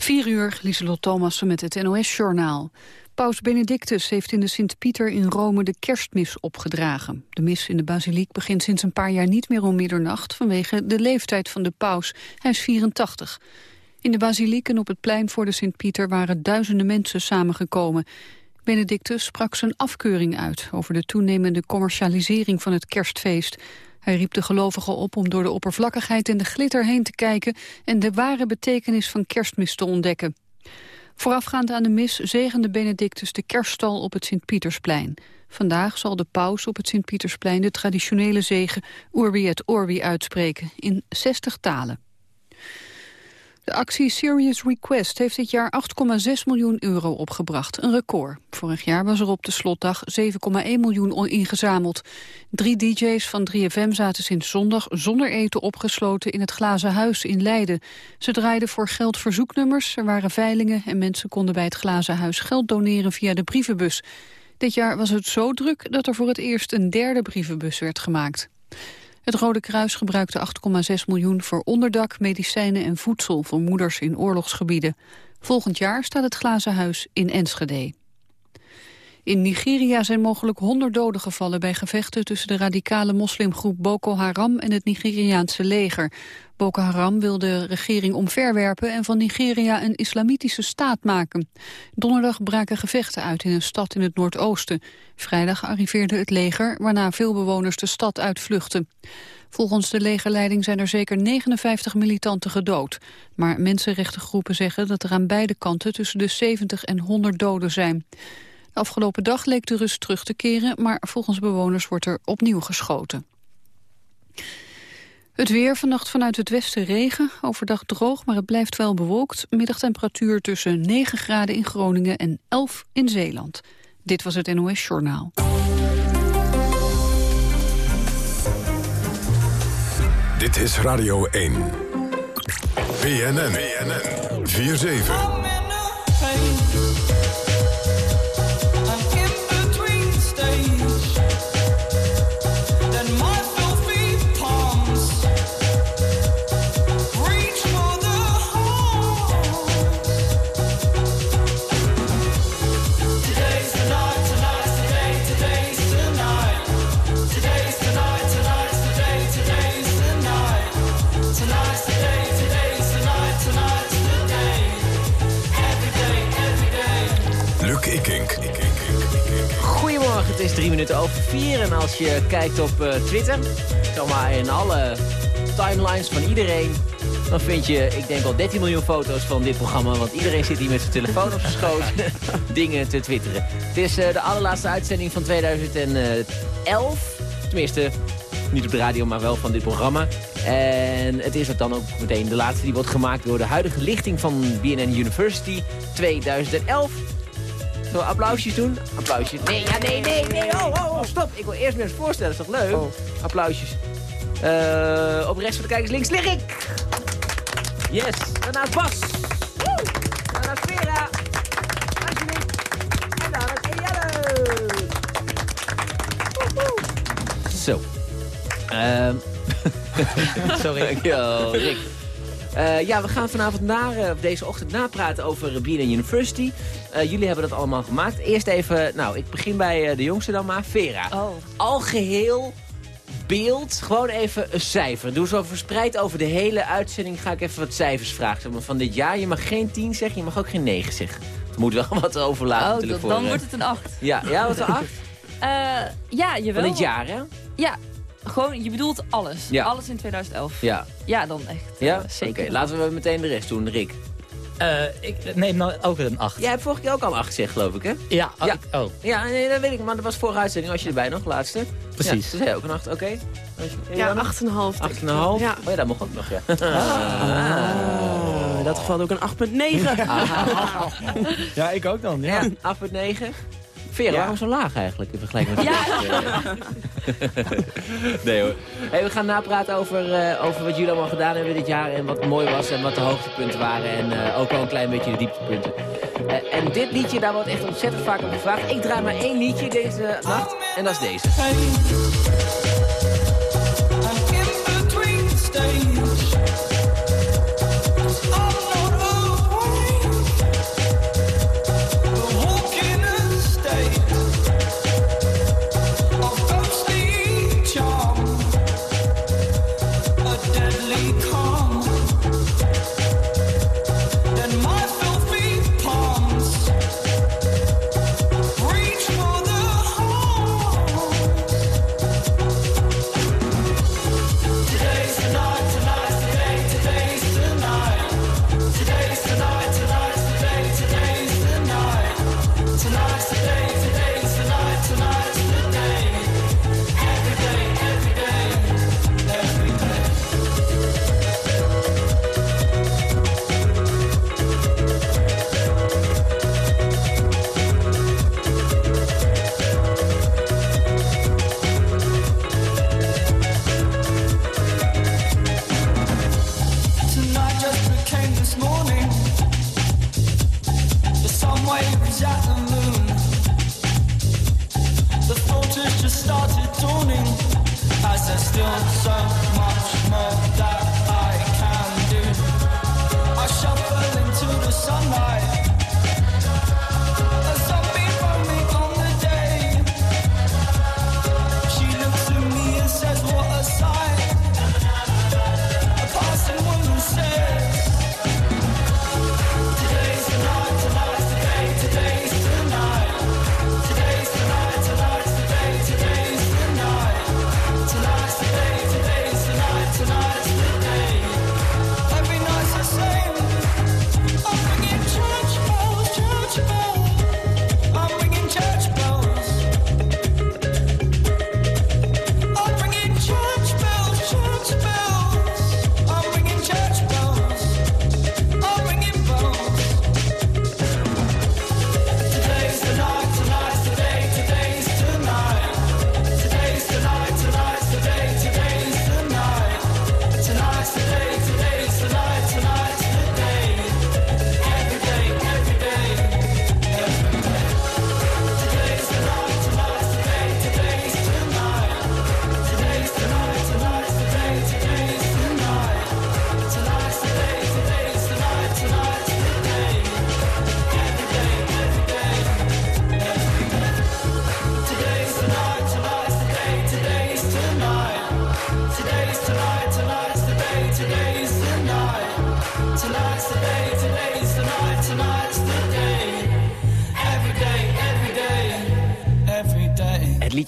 4 uur, Lieselot Thomassen met het NOS-journaal. Paus Benedictus heeft in de Sint-Pieter in Rome de kerstmis opgedragen. De mis in de basiliek begint sinds een paar jaar niet meer om middernacht... vanwege de leeftijd van de paus. Hij is 84. In de basiliek en op het plein voor de Sint-Pieter waren duizenden mensen samengekomen. Benedictus sprak zijn afkeuring uit over de toenemende commercialisering van het kerstfeest... Hij riep de gelovigen op om door de oppervlakkigheid en de glitter heen te kijken en de ware betekenis van kerstmis te ontdekken. Voorafgaand aan de mis zegende Benedictus de kerststal op het Sint-Pietersplein. Vandaag zal de paus op het Sint-Pietersplein de traditionele zegen Urbi et Orbi uitspreken in 60 talen. De actie Serious Request heeft dit jaar 8,6 miljoen euro opgebracht. Een record. Vorig jaar was er op de slotdag 7,1 miljoen ingezameld. Drie dj's van 3FM zaten sinds zondag zonder eten opgesloten in het Glazen Huis in Leiden. Ze draaiden voor geld verzoeknummers, er waren veilingen... en mensen konden bij het Glazen Huis geld doneren via de brievenbus. Dit jaar was het zo druk dat er voor het eerst een derde brievenbus werd gemaakt. Het Rode Kruis gebruikte 8,6 miljoen voor onderdak, medicijnen en voedsel voor moeders in oorlogsgebieden. Volgend jaar staat het Glazen Huis in Enschede. In Nigeria zijn mogelijk 100 doden gevallen bij gevechten tussen de radicale moslimgroep Boko Haram en het Nigeriaanse leger. Boko Haram wil de regering omverwerpen en van Nigeria een islamitische staat maken. Donderdag braken gevechten uit in een stad in het noordoosten. Vrijdag arriveerde het leger, waarna veel bewoners de stad uitvluchten. Volgens de legerleiding zijn er zeker 59 militanten gedood. Maar mensenrechtengroepen zeggen dat er aan beide kanten tussen de 70 en 100 doden zijn. Afgelopen dag leek de rust terug te keren, maar volgens bewoners wordt er opnieuw geschoten. Het weer vannacht vanuit het westen regen. Overdag droog, maar het blijft wel bewolkt. Middagtemperatuur tussen 9 graden in Groningen en 11 in Zeeland. Dit was het NOS Journaal. Dit is Radio 1. BNN. BNN. 4-7. Drie minuten over vier. En als je kijkt op uh, Twitter, maar in alle timelines van iedereen... dan vind je, ik denk al 13 miljoen foto's van dit programma. Want iedereen zit hier met zijn telefoon op zijn schoot dingen te twitteren. Het is uh, de allerlaatste uitzending van 2011. Tenminste, niet op de radio, maar wel van dit programma. En het is dan ook meteen de laatste die wordt gemaakt door de huidige lichting van BNN University 2011. Zullen we applausjes doen? Applausjes. Nee, ja, nee, nee, nee. Oh, oh, oh, stop. Ik wil eerst meer eens voorstellen. Dat is toch leuk? Oh. Applausjes. Uh, op rechts van de kijkers links lig ik. Yes. Daarnaast Bas. Woe. Daarnaast Vera. Alsjeblieft. En daarnaast Jelle. Zo. Um. Sorry. Dankjewel, Rick. Uh, ja, we gaan vanavond naar, uh, deze ochtend napraten over BNN University. Uh, jullie hebben dat allemaal gemaakt. Eerst even, nou, ik begin bij de jongste dan maar, Vera. Oh. Algeheel beeld, gewoon even een cijfer. Doe zo verspreid over de hele uitzending ga ik even wat cijfers vragen zeg maar, van dit jaar. Je mag geen 10 zeggen, je mag ook geen 9 zeggen. Het moet wel wat overlaten. Oh, dan wordt het een 8. Ja, ja wat een 8? ja, jawel. Van dit jaar, hè? Ja, gewoon, je bedoelt alles. Ja. Alles in 2011. Ja. Ja, dan echt. Ja? Uh, zeker. Oké, laten we meteen de rest doen. Rick. Uh, ik neem nou ook een 8. Jij hebt vorige keer ook al 8 gezegd, geloof ik, hè? Ja. Oh, ja. Ik, oh. ja nee, dat weet ik. Maar dat was vorige uitzending. Was je erbij nog, laatste? Precies. Ja, dus jij ook een 8, oké. Okay. Ja, 8,5. 8,5? Ja. Oh ja, dat mocht ook nog, ja. Ah. In dat geval ook een 8,9. ja, ik ook dan, ja. ja 8,9. Vera, ja. waarom zo laag eigenlijk in vergelijking met... Ja. nee hoor. Hey, we gaan napraten over, uh, over wat jullie allemaal gedaan hebben dit jaar... en wat mooi was en wat de hoogtepunten waren. En uh, ook wel een klein beetje de dieptepunten. Uh, en dit liedje, daar wordt echt ontzettend vaak op gevraagd. Ik draai maar één liedje deze nacht en dat is deze.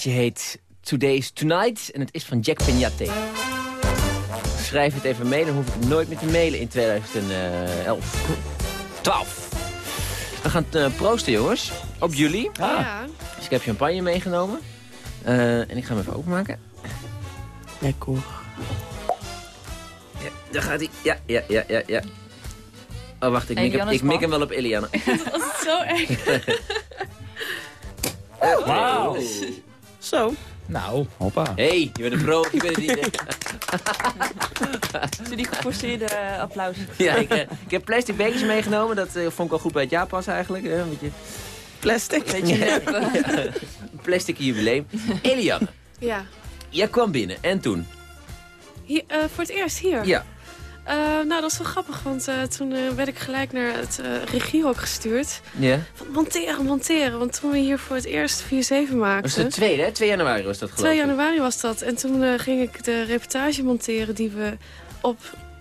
Liedje heet Today's Tonight en het is van Jack Peñate. Schrijf het even mee, dan hoef ik nooit meer te mailen in 2011. 12. We gaan eh, proosten, jongens. Op jullie. Ja. Dus ik heb champagne meegenomen. Eh, en ik ga hem even openmaken. Lekker. Ja, daar gaat hij. Ja, ja, ja, ja, ja. Oh, wacht, ik mik, hem, ik mik hem wel op Eliane. Dat is zo erg. Wauw. Zo. Nou, hoppa. Hé, hey, je bent een pro, je bent het niet. Zo die geforceerde eh, applaus. Ja, ik, eh, ik heb plastic bekertjes meegenomen. Dat eh, vond ik wel goed bij het jaar passen eigenlijk. Hè? Een beetje, Plastic. beetje een plastic jubileum. Eliane, Ja. jij kwam binnen. En toen? Hier, eh, voor het eerst hier? Ja. Eh, nou, dat was wel grappig, want eh, toen eh, werd ik gelijk naar het regiehok gestuurd. Ja. Van monteren, monteren. Want toen we hier voor het eerst 4-7 maakten... Dat is de tweede, hè? 2 januari was dat geloof 2 ik. januari was dat. En toen ging ik de reportage monteren die we op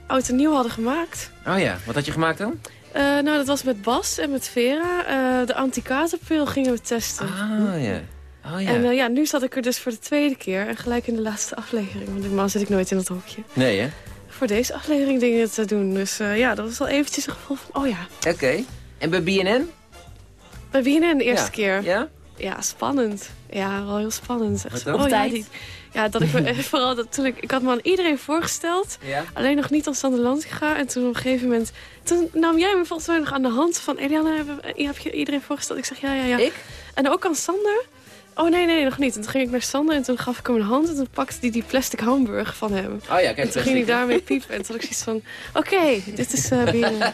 Oud en Nieuw hadden gemaakt. Oh ja, wat had je gemaakt dan? Nou, dat was met Bas en met Vera. De anti-katerpil gingen we testen. Ah ja. Oh ja. En ja, nu zat ik er dus voor de tweede keer. En gelijk in de laatste aflevering. Want normaal zit ik nooit in dat hokje. Nee hè? Voor deze aflevering dingen te doen. Dus eh, ja, dat was wel eventjes een gevoel van... Oh ja, Oké. En bij BNN? bij BNN de eerste Ja. keer. Ja? Ja, spannend. Ja, wel heel spannend. Echt oh, ja, die, ja, dat ik vooral dat toen ik, ik had me aan iedereen voorgesteld. Ja. Alleen nog niet aan Sander Lantinga. En toen op een gegeven moment... Toen nam jij me volgens mij nog aan de hand van... Eliana, heb, heb je iedereen voorgesteld? Ik zeg ja, ja, ja. Ik? En ook aan Sander? Oh nee, nee, nog niet. En toen ging ik naar Sander en toen gaf ik hem een hand. En toen pakte hij die plastic hamburger van hem. Oh ja, kijk. En toen plastic, ging hij daarmee piepen. En toen had ik zoiets van... Oké, dit is eh BNN.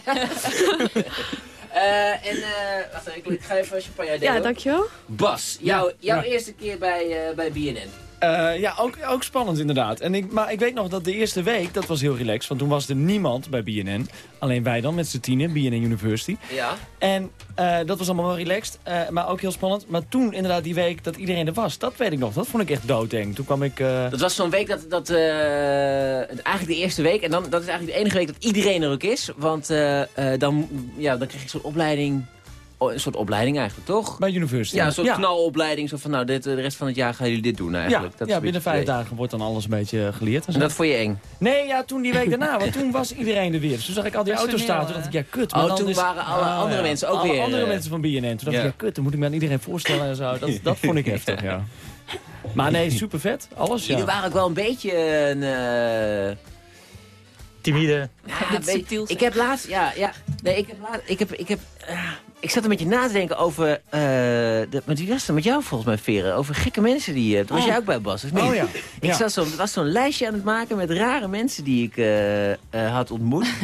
Eh, en, eh wacht even, ik, ik ga even champagne uitdelen. Ja, dankjewel. Bas, jou, jouw ja. eerste keer bij, eh, bij BNN. Eh, ja, ook, ook spannend inderdaad. En ik, maar ik weet nog dat de eerste week, dat was heel relaxed. Want toen was er niemand bij BNN. Alleen wij dan met z'n tienen, BNN University. Ja. En eh, dat was allemaal wel relaxed, eh, maar ook heel spannend. Maar toen inderdaad die week dat iedereen er was, dat weet ik nog. Dat vond ik echt doodeng. Toen kwam ik... Dat was zo'n week dat, dat eigenlijk de eerste week. En dan, dat is eigenlijk de enige week dat iedereen er ook is. Want dan, ja, dan je een soort opleiding. Oh, Een soort opleiding eigenlijk, toch? bij University. Ja, een soort ja. knalopleiding. Zo van, nou, dit, eh, de rest van het jaar gaan jullie dit doen Ja, eigenlijk. Dat is ja een binnen vijf dagen wordt dan alles een beetje geleerd. En dat vond je eng? Nee, ja, toen die week daarna, want toen was iedereen er weer. Dus toen zag ik al die auto's staan. Toen dacht ik, ja, kut. Oh, maar dan toen is- waren alle Ah, andere ja. mensen ook Alle weer, andere eh, mensen van BNN. Toen dacht ja. ik, ja, kut, dan moet ik me aan iedereen voorstellen en zo. Dat, dat vond ik heftig, ja. Maar nee, super vet. Alles, Jullie ja. waren ook wel een beetje een... eh, Timide. Ja, ik heb laatst, ja, ja, nee, ik heb laatst, ik heb, ik heb, ik zat een beetje na te denken over, eh, de, met wie was dat? Met jou volgens mij, Veren, over gekke mensen die, uh, was Oh. jij ook bij Bas, of niet? Oh ja. Ik ja. zat zo, was zo'n lijstje aan het maken met rare mensen die ik eh, eh, had ontmoet.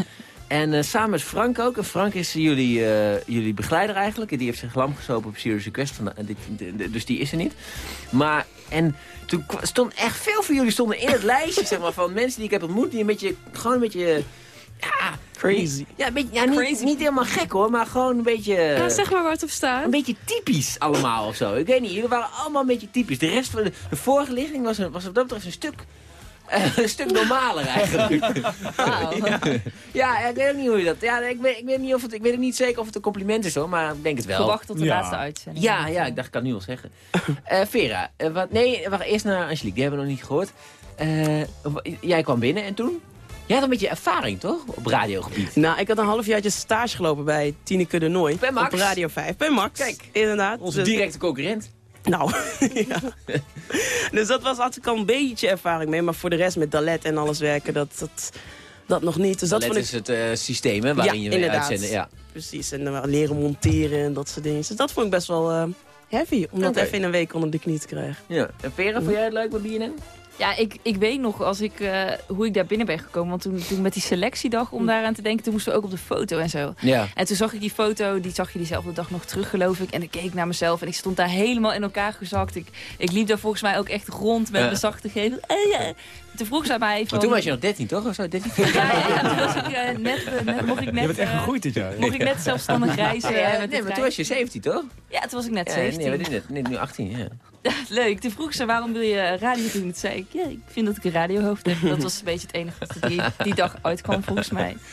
En eh, samen met Frank ook. En Frank is jullie, eh, jullie begeleider eigenlijk. En die heeft zich lam gesopen op Serious Request. Van, dit, de- de- dus die is er niet. Maar, en toen stond echt veel van jullie stonden in het lijstje zeg maar, van mensen die ik heb ontmoet. Die een beetje, gewoon een beetje... Ja, Crazy. Ja, een beetje, ja niet, niet helemaal gek hoor, maar gewoon een beetje... Ja, zeg maar waar het op staat. Een beetje typisch allemaal of zo. Ik weet niet, jullie waren allemaal een beetje typisch. De rest van de, de vorige lichting was, een, was wat dat betreft een stuk... eh, een stuk normaler eigenlijk. Ja. Ja, ik weet ook niet hoe je dat... Ja, ik weet, ik weet, niet of het, ik weet niet zeker of het een compliment is hoor, maar ik denk het wel. Gewacht tot de Ja. laatste uitzending. Ja, ja, ik dacht, ik kan het nu al zeggen. Eh, Vera, eh, wat, nee, wacht, eerst naar Angelique, die hebben we nog niet gehoord. Eh, jij kwam binnen en toen? Jij had een beetje ervaring, toch? Op radiogebied. Nou, ik had een halfjaartje stage gelopen bij Tineke de Nooi. Bij Max? Op Radio 5. Bij Max. Kijk, inderdaad. Onze Dus- directe concurrent. Nou, ja. Dus dat was, had ik al een beetje ervaring mee. Maar voor de rest met Dalet en alles werken, dat, dat, dat nog niet. Dus dat Dat vond ik is het eh, systeem hè, waarin Ja, je mee uitzenden. Ja. precies. En dan leren monteren en dat soort dingen. Dus dat vond ik best wel eh, heavy. Om dat even in een week onder de knie te krijgen. Ja. En Vera, vond jij het leuk bij BNN? Ja, ik, ik weet nog als ik, eh, hoe ik daar binnen ben gekomen. Want toen, toen met die selectiedag, om daaraan te denken, toen moesten we ook op de foto en zo. Ja. En toen zag ik die foto, die zag je diezelfde dag nog terug geloof ik. En ik keek naar mezelf en ik stond daar helemaal in elkaar gezakt. Ik, ik liep daar volgens mij ook echt rond met Ja. mijn zachte gevel. Ja. Toen vroeg zij mij van... Maar toen was je nog 13, toch? Of zo? 13, 14? Ja, ja, ja, toen was ik eh, net, eh, net, mocht ik net... Je bent echt eh, gegroeid dit jaar. Mocht ik net zelfstandig reizen. Ja, met nee, maar toen was je 17, toch? Ja, toen was ik net Ja, 17. nee, maar dit, net, nu 18, ja. Leuk. Toen vroeg ze, waarom wil je radio doen? Toen zei ik, ja, ik vind dat ik een radiohoofd heb. Dat was een beetje het enige wat er die, die dag uitkwam, volgens mij.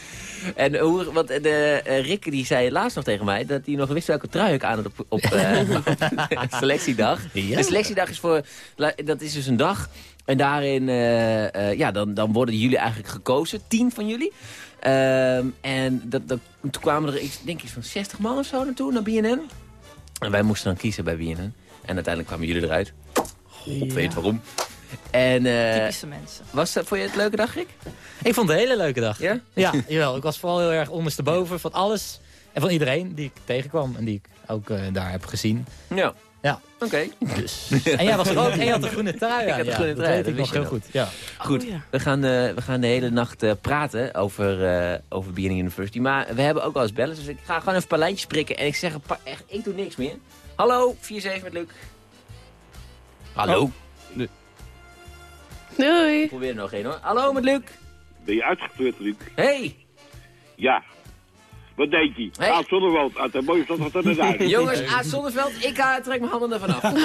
En hoe, want de, Rick die zei laatst nog tegen mij dat hij nog wist welke trui ik aan had op, op, eh, selectiedag. De selectiedag is voor, dat is dus een dag. En daarin, eh, eh, ja, dan, dan worden jullie eigenlijk gekozen. Tien van jullie. Ehm, en dat, dat, toen kwamen er, ik denk iets van 60 man of zo naartoe, naar BNN. En wij moesten dan kiezen bij BNN. En uiteindelijk kwamen jullie eruit. God weet waarom. En eh, Typische mensen. was dat, vond je het een leuke dag, Rick? Ik vond het een hele leuke dag. Ja? Ja, jawel. Ik was vooral heel erg ondersteboven van alles. En van iedereen die ik tegenkwam en die ik ook daar heb gezien. Ja. Ja. Oké. Dus. En jij was er ook. En je had de groene trui Ik aan. had de ja, groene trui, weet dat nog heel goed. Ja. Goed, Oh, ja. we, gaan, eh, we gaan de hele nacht eh, praten over, eh over BNN University. Maar we hebben ook wel eens bellen, dus ik ga gewoon even een paar lijntjes prikken. En ik zeg, een paar- echt, ik doe niks meer. Hallo, 4-7 met Luc. Hallo. Oh. Doei. Ik probeer er nog één hoor. Hallo met Luc. Ben je uitgekleurd, Luc? Hey. Ja. Wat deed hij? Hey. Aad Zonneveld uit de mooie stad van Tennessee. Jongens, Aad Zonneveld, ik ga, trek mijn handen ervan af.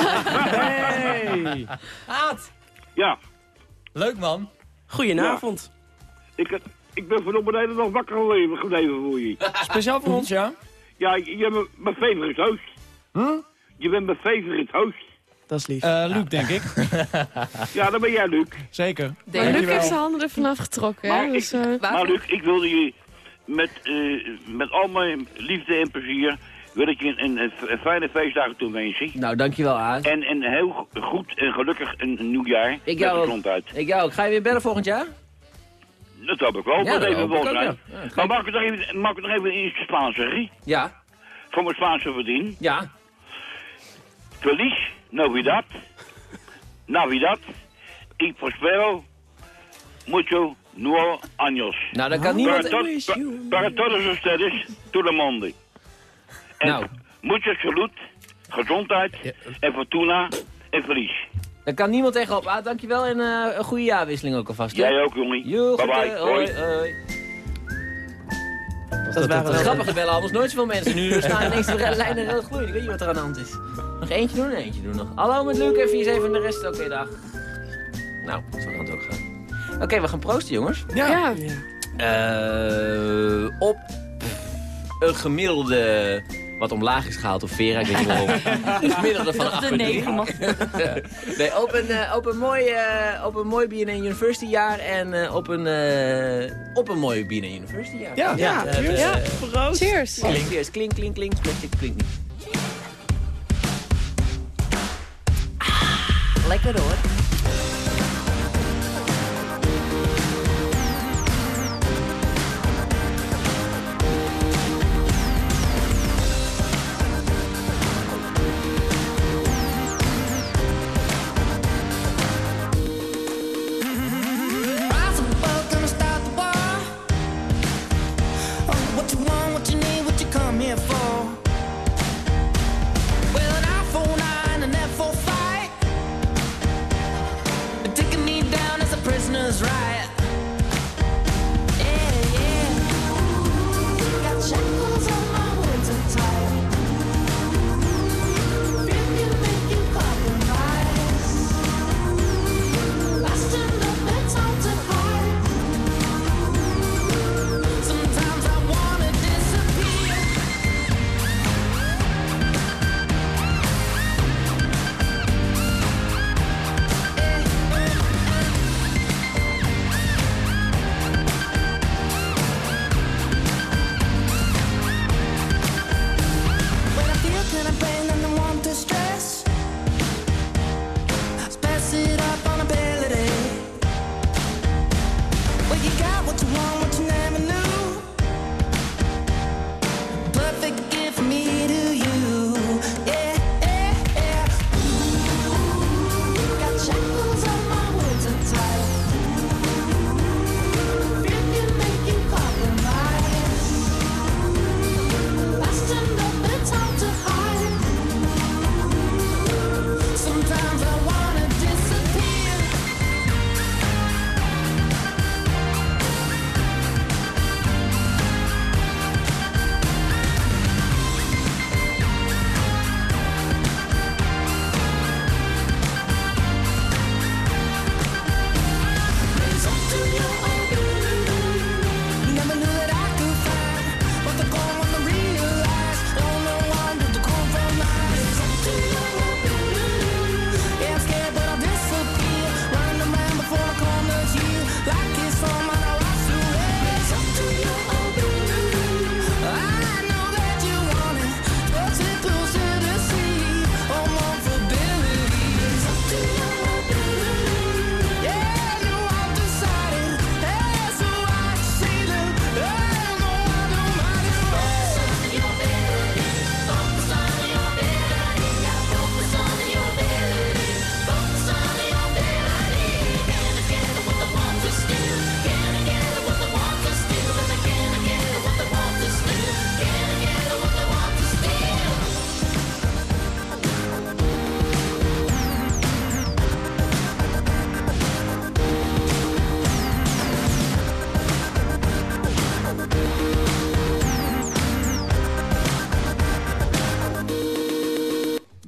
Hey. Aad. Ja. Leuk man. Goedenavond. Ik, ik ben vanop de hele dag wakker gebleven, gebleven voor je. Speciaal voor ons, ja? Ja, je bent mijn favorite host. Je bent mijn favorite host. Dat is lief. Eh Luc, denk ik. Ja, dan ben jij, Luc. Zeker. Luc heeft zijn handen er vanaf getrokken, hè? Maar Dus, ik- eh, Maar? Luc, ik wilde je met, eh, met al mijn liefde en plezier... wil ik je een, een, een fijne feestdagen toewensen. nou, dankjewel Aad. En een heel go- goed en gelukkig een, een nieuw jaar. Ik jou ook. gezondheid. Ik jou ook. Ga je weer bellen volgend jaar? Dat hoop ik wel. Ja, dat even wel zijn. ja. Maar mag ik, nog even, mag ik nog even in het Spaans zeggen? Ja. Van mijn Spaanse verdien. Ja. Feliz Navidad. Navidad. Y prospero mucho nuevo años. Nou, dan kan Para, niemand... pa- para todos ustedes, todo el mundo. En Nou. salud, gezondheid en fortuna en verlies. Daar kan niemand tegenop. Ah, dankjewel en eh, een goede jaarwisseling ook alvast. hè? Jij ook, jongen. Bye bye. Hoi, Hoi. hoi. Dat waren wel- grappig, er bellen anders nooit zoveel mensen. Nu staan ineens de lijnen rood gloeien. Ik weet niet wat er aan de hand is. Nog eentje doen? Eentje doen nog. Hallo met Luc en 4 en de rest. Oké, dag. Nou, zo kan het ook gaan. Oké, we gaan proosten, jongens. ja. Eh, op een gemiddelde... Wat omlaag is gehaald op Vera, ik weet niet waarom. Een gemiddelde van Dat de 8,3. negen mag. Nee, op een, eh, op een mooi, eh, op een mooi BNN University jaar en eh, op, een, eh, op een mooi BNN University jaar. Ja. Ja, Eh, cheers. eh, ja, proost. Cheers. Klink, klink, klink, klink, plastic, klink niet. Lekker hoor.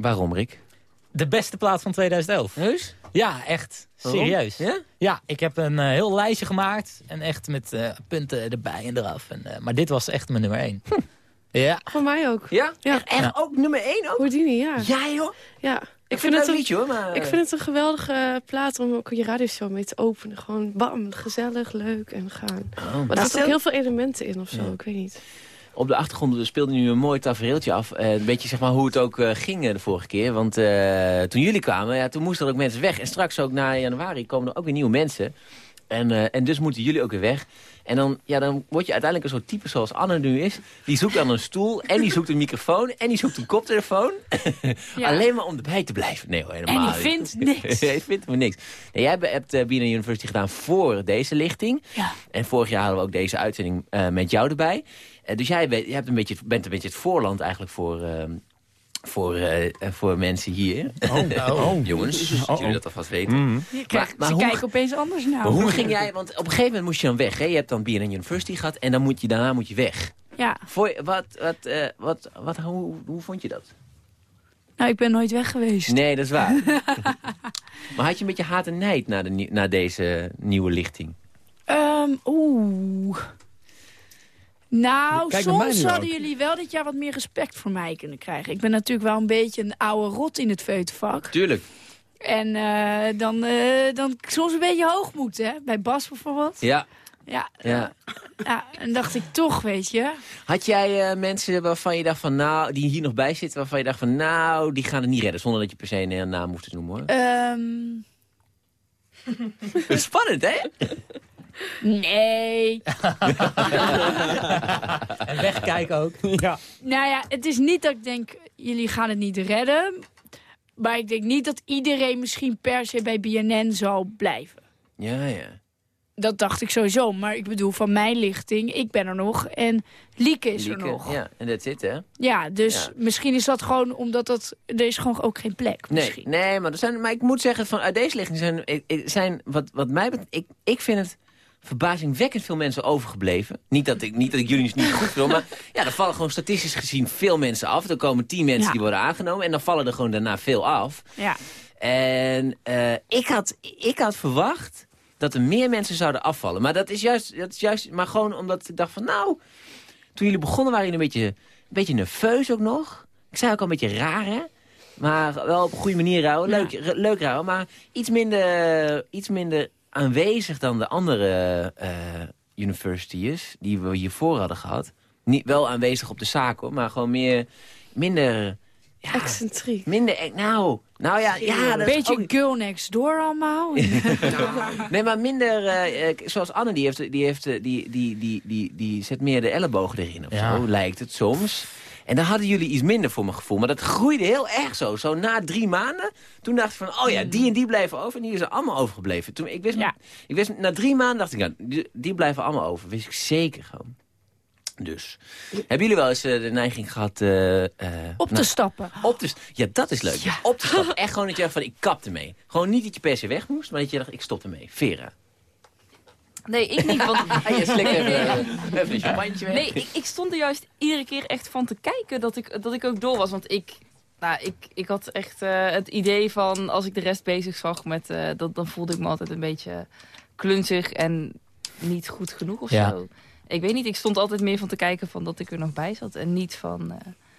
Waarom, Rick? De beste plaat van 2011. Heus? Ja, echt. Waarom? Serieus. Ja? Ja, ik heb een eh, heel lijstje gemaakt. En echt met eh, punten erbij en eraf. En, eh, maar dit was echt mijn nummer 1. Ja. Voor mij ook. Ja? Ja. Ja. ook nummer 1 ook? Houdini, ja. Ja, joh. ja. Ik vind het een liedje, hoor. Maar... Ik vind het een geweldige plaat om ook je radioshow mee te openen. Gewoon bam, gezellig, leuk en gaan. Oh. Maar er zitten ook heel veel elementen in of zo, ik weet niet. Op de achtergrond speelde nu een mooi tafereeltje af. Eh, een beetje zeg maar, hoe het ook eh, ging eh, de vorige keer. Want toen jullie kwamen, ja, toen moesten er ook mensen weg. En straks ook na januari komen er ook weer nieuwe mensen. En, en dus moeten jullie ook weer weg. En dan, ja, dan word je uiteindelijk een soort type zoals Anne nu is. Die zoekt dan een stoel en die zoekt een microfoon en die zoekt een koptelefoon. Ja. Alleen maar om erbij te blijven. Nee hoor, helemaal En die niet. vindt niks. Hij vindt me niks. Nee, jij hebt uh, BNN University gedaan voor deze lichting. Ja. En vorig jaar hadden we ook deze uitzending met jou erbij. Eh, dus jij weet, je hebt een beetje, bent een beetje het voorland eigenlijk voor, ehm, voor, eh, eh, voor mensen hier. Oh. Jongens, dat Oh, jullie oh. dat alvast weten. Je krijgt, maar ze hoe- kijken opeens anders naar. Maar hoe ging jij, want op een gegeven moment moest je dan weg. Hè? Je hebt dan BNN University gehad en dan moet je, daarna moet je weg. Ja, Voor, wat, wat, eh, wat, wat, hoe, hoe vond je dat? nou, ik ben nooit weg geweest. Nee, dat is waar. maar had je een beetje haat en nijd naar, de, naar deze nieuwe lichting? Ehm, Oeh. Nou, Kijk soms hadden ook. jullie wel dit jaar wat meer respect voor mij kunnen krijgen. Ik ben natuurlijk wel een beetje een oude rot in het feutenvak. Tuurlijk. En eh, dan, eh, dan soms een beetje hoogmoed, hè? Bij Bas bijvoorbeeld. Ja, Ja, ja. ja, en dacht ik toch, weet je. Had jij eh, mensen waarvan je dacht van, nou, die hier nog bij zitten, waarvan je dacht van, nou, die gaan het niet redden, zonder dat je per se een naam hoeft te noemen, hoor. Ehm, Spannend, hè? Nee. En wegkijken ook. Ja. Nou ja, het is niet dat ik denk, jullie gaan het niet redden. Maar ik denk niet dat iedereen misschien per se bij BNN zal blijven. Ja, ja. Dat dacht ik sowieso. Maar ik bedoel, van mijn lichting, ik ben er nog. En Lieke is er nog. Ja, Ja, en dat zit, hè? dus Ja. misschien is dat gewoon omdat dat... Er is gewoon ook geen plek, Nee, misschien. nee maar, er zijn, maar ik moet zeggen, van, uit deze lichting zijn, zijn wat, wat mij betreft, ik, ik vind het verbazingwekkend veel mensen overgebleven. Niet dat ik, niet dat ik jullie niet goed wil, maar ja, er vallen gewoon statistisch gezien veel mensen af. Er komen tien mensen Ja. die worden aangenomen en dan vallen er gewoon daarna veel af. Ja. En eh, ik, had, ik had verwacht dat er meer mensen zouden afvallen. Maar dat is juist, dat is juist maar gewoon omdat ik dacht van nou, toen jullie begonnen waren jullie een beetje, een beetje nerveus ook nog. Ik zei ook al een beetje raar hè. Maar wel op een goede manier rouwen. Leuk, leuk rouwen. Maar iets minder, iets minder aanwezig dan de andere eh universities die we hiervoor hadden gehad. Niet wel aanwezig op de zaak hoor, maar gewoon meer, minder... Ja, Excentriek. minder, e- nou, nou ja, ja Een dat beetje ook- girl next door allemaal. Nee, maar minder, eh, eh, zoals Anne, die, heeft, die, heeft, die, die, die, die, die zet meer de ellebogen erin of Ja. zo, lijkt het soms. En dan hadden jullie iets minder voor mijn gevoel. Maar dat groeide heel erg zo. Zo na drie maanden, toen dacht ik van, oh ja, die en die blijven over. En die is er allemaal overgebleven. Toen, ik, wist, Ja. ik wist, na drie maanden dacht ik, die, die blijven allemaal over. Wist ik zeker gewoon. Dus. Hebben jullie wel eens eh, de neiging gehad... eh, eh, Op te nou, stappen. op te, st- ja, dat is leuk. Op te stappen. Echt gewoon dat je dacht van, ik kap ermee. Gewoon niet dat je per se weg moest, maar dat je dacht, ik stop ermee. Vera. Nee, ik niet. Want je slikt even, eh, even een champagne weg. Nee, ik, ik stond er juist iedere keer echt van te kijken dat ik, dat ik ook dol was. Want ik, nou, ik, ik had echt eh, het idee van als ik de rest bezig zag met... eh, dat, dan voelde ik me altijd een beetje klunzig en niet goed genoeg of Ja. zo. Ik weet niet, ik stond altijd meer van te kijken van dat ik er nog bij zat. En niet van...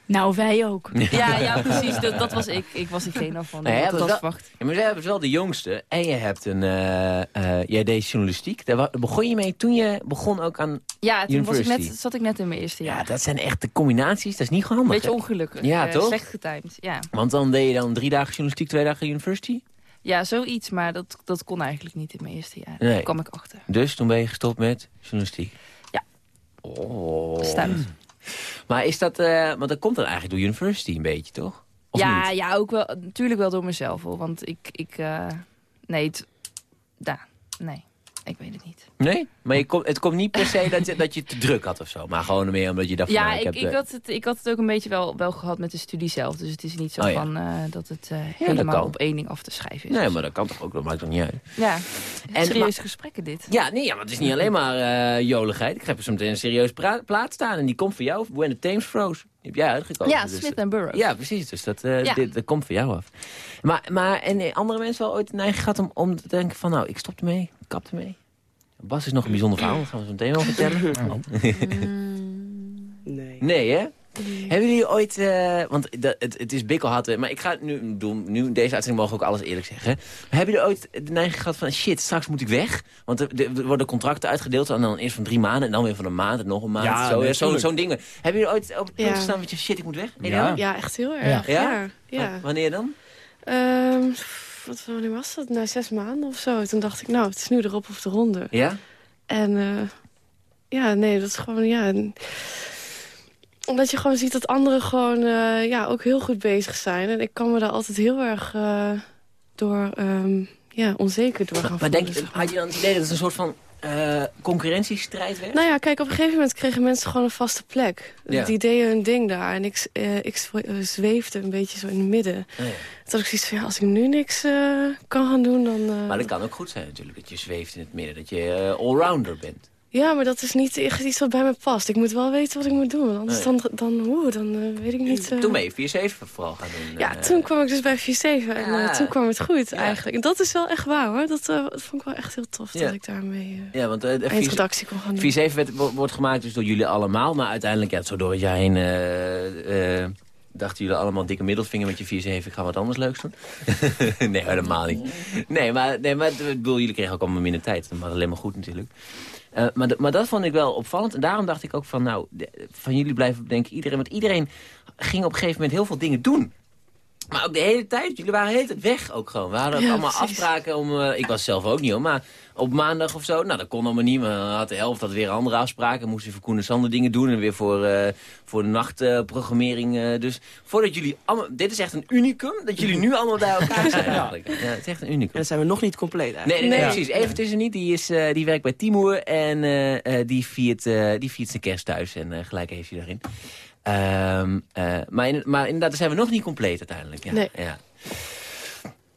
eh, nou, wij ook. Ja, ja precies. Dat, dat was ik. Ik was diegene van Nee, nee, jij dat was verwacht. Ja, maar jij hebt wel de jongste en je hebt een... eh, eh, jij deed journalistiek. Daar begon je mee toen je begon ook aan... Ja, toen was ik net, zat ik net in mijn eerste Ja, jaar. dat zijn echt de combinaties. Dat is niet handig. beetje ongelukkig. Ja, eh, toch? Slecht getimed, ja. Want dan deed je dan drie dagen journalistiek, twee dagen university. Ja, zoiets, maar dat, dat kon eigenlijk niet in mijn eerste jaar. Nee. Daar kwam ik achter. Dus toen ben je gestopt met journalistiek. Ja. Oh. Stuit. Maar is dat... eh, want dat komt dan eigenlijk door university een beetje, toch? Of Ja, niet? ja, ook wel, natuurlijk wel door mezelf hoor. Want ik, ik eh, nee, het, ja, nee, ik weet het niet. Nee? Maar je kom, het komt niet per se dat je, dat je te druk had of zo. Maar gewoon meer omdat je dacht van... Ja, nou, ik, heb, ik, eh, had het, ik had het ook een beetje wel, wel gehad met de studie zelf. Dus het is niet zo Oh ja. van eh, dat het eh, dat helemaal op één ding af te schrijven is. Nee, maar dat kan toch ook, dat maakt toch niet uit. Ja, En- serieuze gesprekken dit. Ja, nee, ja, maar het is niet alleen maar eh, joligheid. Ik heb er zo meteen een serieus plaat staan en die komt voor jou. When the Thames Froze. Heb jij uitgekozen. Ja, dus- Smith en Burroughs. Ja, precies. Dus dat, eh, Ja. dit, dat komt van jou af. Maar, maar en eh, andere mensen wel ooit de neiging gehad om, om te denken van... nou, ik stop ermee, ik kap ermee. Bas is nog een bijzonder verhaal, dat gaan we zo meteen wel vertellen. Nee. Nee, hè? Hebben jullie ooit, eh, want dat, het, het is bikkelhatten, maar ik ga het nu doen, nu deze uitzending mogen we ook alles eerlijk zeggen. Maar hebben jullie ooit de neiging gehad van, shit, straks moet ik weg? Want er, er worden contracten uitgedeeld, en dan eerst van drie maanden, en dan weer van een maand, en nog een maand. Ja, zo, nee, zo, zo'n dingen. Hebben jullie ooit op het punt gestaan met je, shit, ik moet weg? Nee, Ja. Ja, echt heel erg. Ja? Ja? Ja. Wanneer dan? Ehm, wat, wanneer was dat? Na zes maanden of zo. Toen dacht ik, nou, het is nu erop of de ronde. Ja? En eh, ja, nee, dat is gewoon, ja... en- omdat je gewoon ziet dat anderen gewoon eh, ja, ook heel goed bezig zijn. En ik kan me daar altijd heel erg eh, door ehm, ja, onzeker door gaan Maar, voelen, denk, maar. had je dan het idee dat het een soort van eh, concurrentiestrijd werd? Nou ja, kijk, op een gegeven moment kregen mensen gewoon een vaste plek. Ja. Die deden hun ding daar. En ik, ik zwe- zweefde een beetje zo in het midden. Oh ja. Toen ik zoiets van, ja, als ik nu niks kan gaan doen, dan... Maar dat kan ook goed zijn natuurlijk, dat je zweeft in het midden, dat je allrounder bent. Ja, maar dat is niet echt iets wat bij me past. Ik moet wel weten wat ik moet doen. want Anders dan, dan, oeh, dan eh, weet ik niet... eh. Toen ben je 4-7 vooral gaan doen. Ja, eh, toen kwam ik dus bij 4-7 en Ja. toen kwam het goed Ja. eigenlijk. En dat is wel echt waar hoor. Dat, dat vond ik wel echt heel tof Ja. dat ik daarmee Ja, want uh, eindredactie kon gaan doen. 4-7 werd- wo- wordt gemaakt dus door jullie allemaal. Maar uiteindelijk, ja, zo door het jaar heen... dachten jullie allemaal dikke middelvinger met je 4-7. Ik ga wat anders leuks doen. nee, helemaal niet. Nee, maar, nee, maar bedoel, jullie kregen ook allemaal minder tijd. Dat was alleen maar goed natuurlijk. Eh, maar, maar dat vond ik wel opvallend. En daarom dacht ik ook van, nou, van jullie blijven denken iedereen. Want iedereen ging op een gegeven moment heel veel dingen doen. Maar ook de hele tijd, jullie waren de hele tijd weg ook gewoon. We hadden Ja, allemaal precies. afspraken om... eh, ik was zelf ook niet hoor, maar op maandag of zo... Nou, dat kon allemaal niet, maar dan had de helft had weer andere afspraken. Moesten voor Koen en Sander dingen doen en weer voor, eh, voor de nachtprogrammering. eh, dus voordat jullie allemaal... Dit is echt een unicum, dat jullie nu allemaal bij elkaar zijn eigenlijk. Ja, het is echt een unicum. En dan zijn we nog niet compleet eigenlijk. nee, nee, Nee. precies. Evert is er niet. Die, is, die werkt bij Timur en die, viert, die viert zijn kerst thuis. En gelijk heeft hij daarin. Ehm, eh, maar, in, maar inderdaad, dan zijn we nog niet compleet uiteindelijk. Ja, Nee. ja.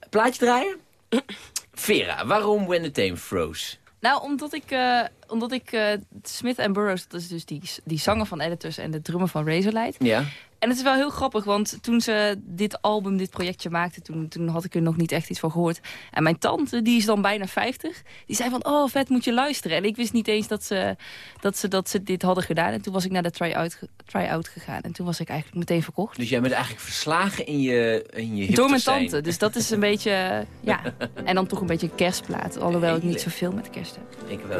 Plaatje draaien? Vera, waarom When the Tame Froze? Nou, omdat ik, eh, omdat ik eh, Smith en Burroughs, dat is dus die, die zanger van Editors en de drummer van Razorlight. Ja, En het is wel heel grappig, want toen ze dit album, dit projectje maakten... Toen, toen had ik er nog niet echt iets van gehoord. En mijn tante, die is dan bijna 50, die zei van... oh, vet, moet je luisteren. En ik wist niet eens dat ze, dat ze, dat ze dit hadden gedaan. En toen was ik naar de try-out try-out gegaan. En toen was ik eigenlijk meteen verkocht. dus jij bent eigenlijk verslagen in je, in je Door mijn zijn. tante. Dus dat is een beetje, ja. En dan toch een beetje een kerstplaat. Alhoewel ik niet zoveel met kerst heb. Ik wel.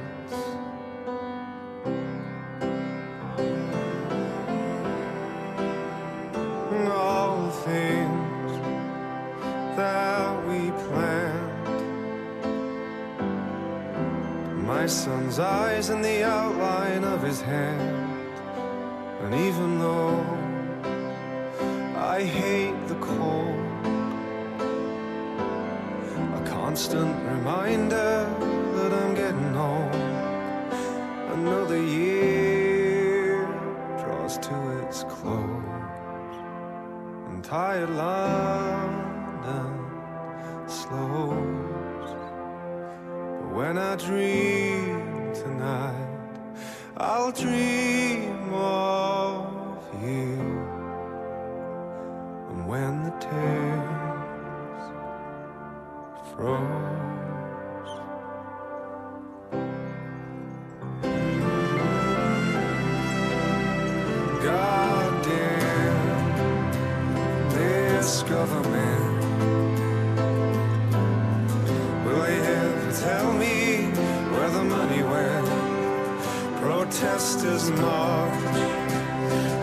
That we planned. My son's eyes and the outline of his hand. And even though I hate the cold, a constant reminder that I'm getting old. Another year draws to its close and tired London slows. But when I dream tonight, I'll dream of you. And when the tears froze. God Protesters march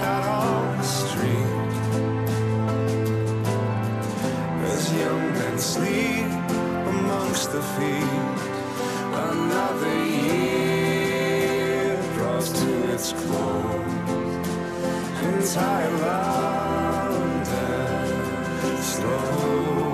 out on the street as young men sleep amongst the feet. Another year draws to its close entire London slow.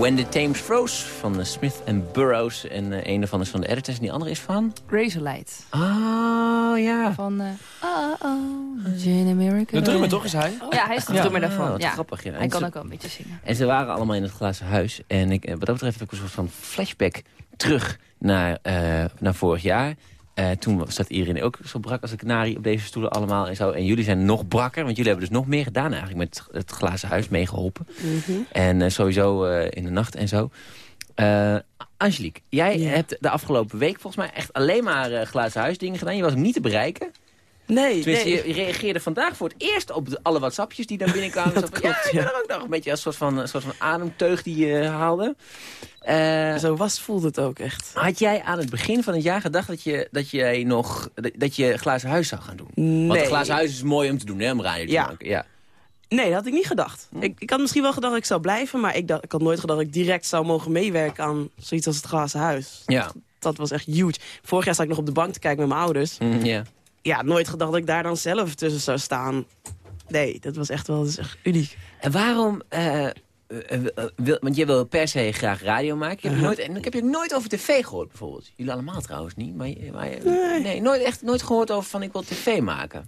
When the Thames Froze van de Smith Burroughs. En eh, een daarvan is van de Editors en die andere is van... Razorlight. Oh, ja. Van... eh oh, oh, Jane America. De drummer toch is hij? Ja, hij is de Ja. drummer Oh, daarvan. wat ja. grappig, ja. Hij En kan ze- ook wel een beetje zingen. En ze waren allemaal in het glazen huis. En ik, eh, wat dat betreft heb ik een soort van flashback terug naar, eh, naar vorig jaar. Eh, toen zat iedereen ook zo brak als een kanarie op deze stoelen allemaal en zo. En jullie zijn nog brakker, want jullie hebben dus nog meer gedaan eigenlijk met het glazen huis meegeholpen. En eh, sowieso eh, in de nacht en zo. Angelique, jij Ja. hebt de afgelopen week volgens mij echt alleen maar glazen huis dingen gedaan. Je was niet te bereiken. Nee, nee. je, reageerde vandaag voor het eerst op de, alle WhatsAppjes die dan binnenkwamen. Dat klopt, ja, ik ja. ook nog een beetje als een soort van, een soort van ademteug die je haalde. Eh, Zo was, voelde het ook echt. had jij aan het begin van het jaar gedacht dat je, dat jij nog dat- je glazen huis zou gaan doen? Nee. Want glazen huis is mooi om te doen, hè, om radio te Ja. maken. Ja. Nee, dat had ik niet gedacht. Hm? Ik, ik had misschien wel gedacht dat ik zou blijven, maar ik, dacht, ik had nooit gedacht dat ik direct zou mogen meewerken aan zoiets als het glazen huis. Ja. Dat was echt huge. Vorig jaar zat ik nog op de bank te kijken met mijn ouders. Ja. Ja, nooit gedacht dat ik daar dan zelf tussen zou staan. Nee, dat was echt wel dat is echt uniek. En waarom... eh, eh, eh, wil, want je wil per se graag radio maken. Je Uh-huh. nooit, en ik heb je nooit over tv gehoord, bijvoorbeeld. Jullie allemaal trouwens niet. Maar, je- nee. nooit, echt nooit gehoord over van ik wil tv maken.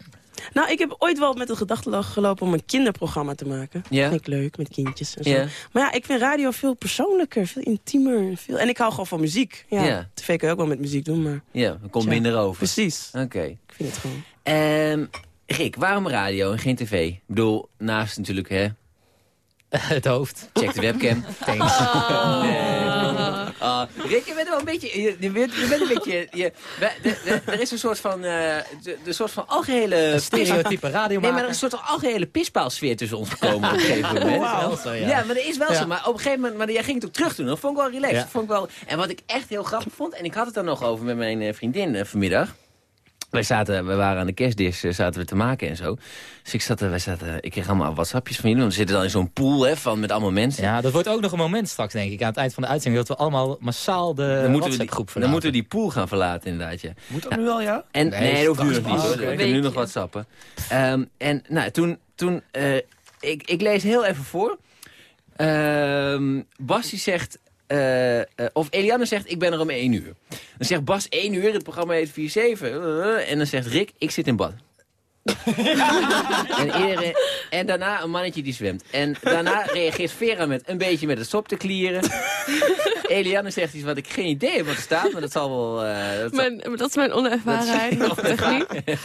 Nou, ik heb ooit wel met de gedachte gelopen om een kinderprogramma te maken. Ja. Vind ik leuk, met kindjes en zo. Ja. Maar ja, ik vind radio veel persoonlijker, veel intiemer. Veel... En ik hou gewoon van muziek. Ja, Ja. TV kan je ook wel met muziek doen, maar Ja, er komt minder over. precies. Oké. Ik vind het gewoon... Ehm, Rick, waarom radio en geen tv? Ik bedoel, naast natuurlijk, hè, het hoofd. check de webcam. Thanks. Nee. Ah, Rick, je bent wel een beetje... Je, je bent, je bent een beetje... Je, we- de- de- er is een soort van... eh, de, soort van algehele... Stereotype radio Nee, maar er is een soort van algehele pispaalsfeer tussen ons gekomen op een gegeven moment. Wel zo, ja. Ja, maar dat is wel Ja. zo. Maar op een gegeven moment, maar jij ging het ook terug doen. Dat vond ik wel relaxed. Ja. Vond ik wel, en wat ik echt heel grappig vond, en ik had het er nog over met mijn eh, vriendin eh, vanmiddag. Wij zaten, we waren aan de kerstdis, eh, zaten we te maken en zo. Dus ik zat, er- wij zaten, ik kreeg allemaal whatsappjes van jullie. Want we zitten dan in zo'n pool hè, van, met allemaal mensen. Ja, dat wordt ook nog een moment straks, denk ik, aan het eind van de uitzending... dat we allemaal massaal de dan moeten we die, WhatsApp-groep dan moeten we die pool gaan verlaten inderdaad. Ja. Moet dat nu wel, ja? En, Nee, nee, dat hoeft nu niet. Ik kan nu nog whatsappen. Ehm en nou, toen, toen eh, ik, ik lees heel even voor. Ehm Bas die zegt, eh, eh, of Eliane zegt, ik ben er om 1 uur. Dan zegt Bas 1 uur, het programma heet 4-7. eh, en dan zegt Rick, ik zit in bad. en, iedereen, en daarna een mannetje die zwemt. En daarna reageert Vera met een beetje met het sop te klieren. Eliane zegt iets wat ik geen idee heb wat er staat, maar dat zal wel... dat zal- dat is mijn onervarenheid techniek.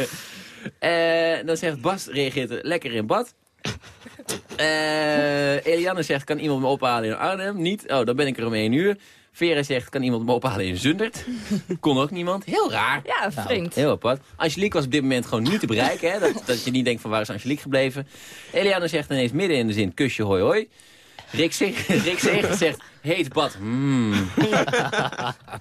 Eh, dan zegt Bas, reageert er lekker in bad. Eh Eliane zegt, kan iemand me ophalen in Arnhem? Niet. Oh, dan ben ik er om één uur. Vera zegt, kan iemand me ophalen in Zundert? Kon ook niemand. Heel raar. Ja, vreemd. Heel apart. Angelique was op dit moment gewoon niet te bereiken. Hè? Dat, dat je niet denkt van waar is Angelique gebleven. Eliane zegt ineens midden in de zin kusje hoi hoi. Rick, Zegers zegt heet bad. Hmm.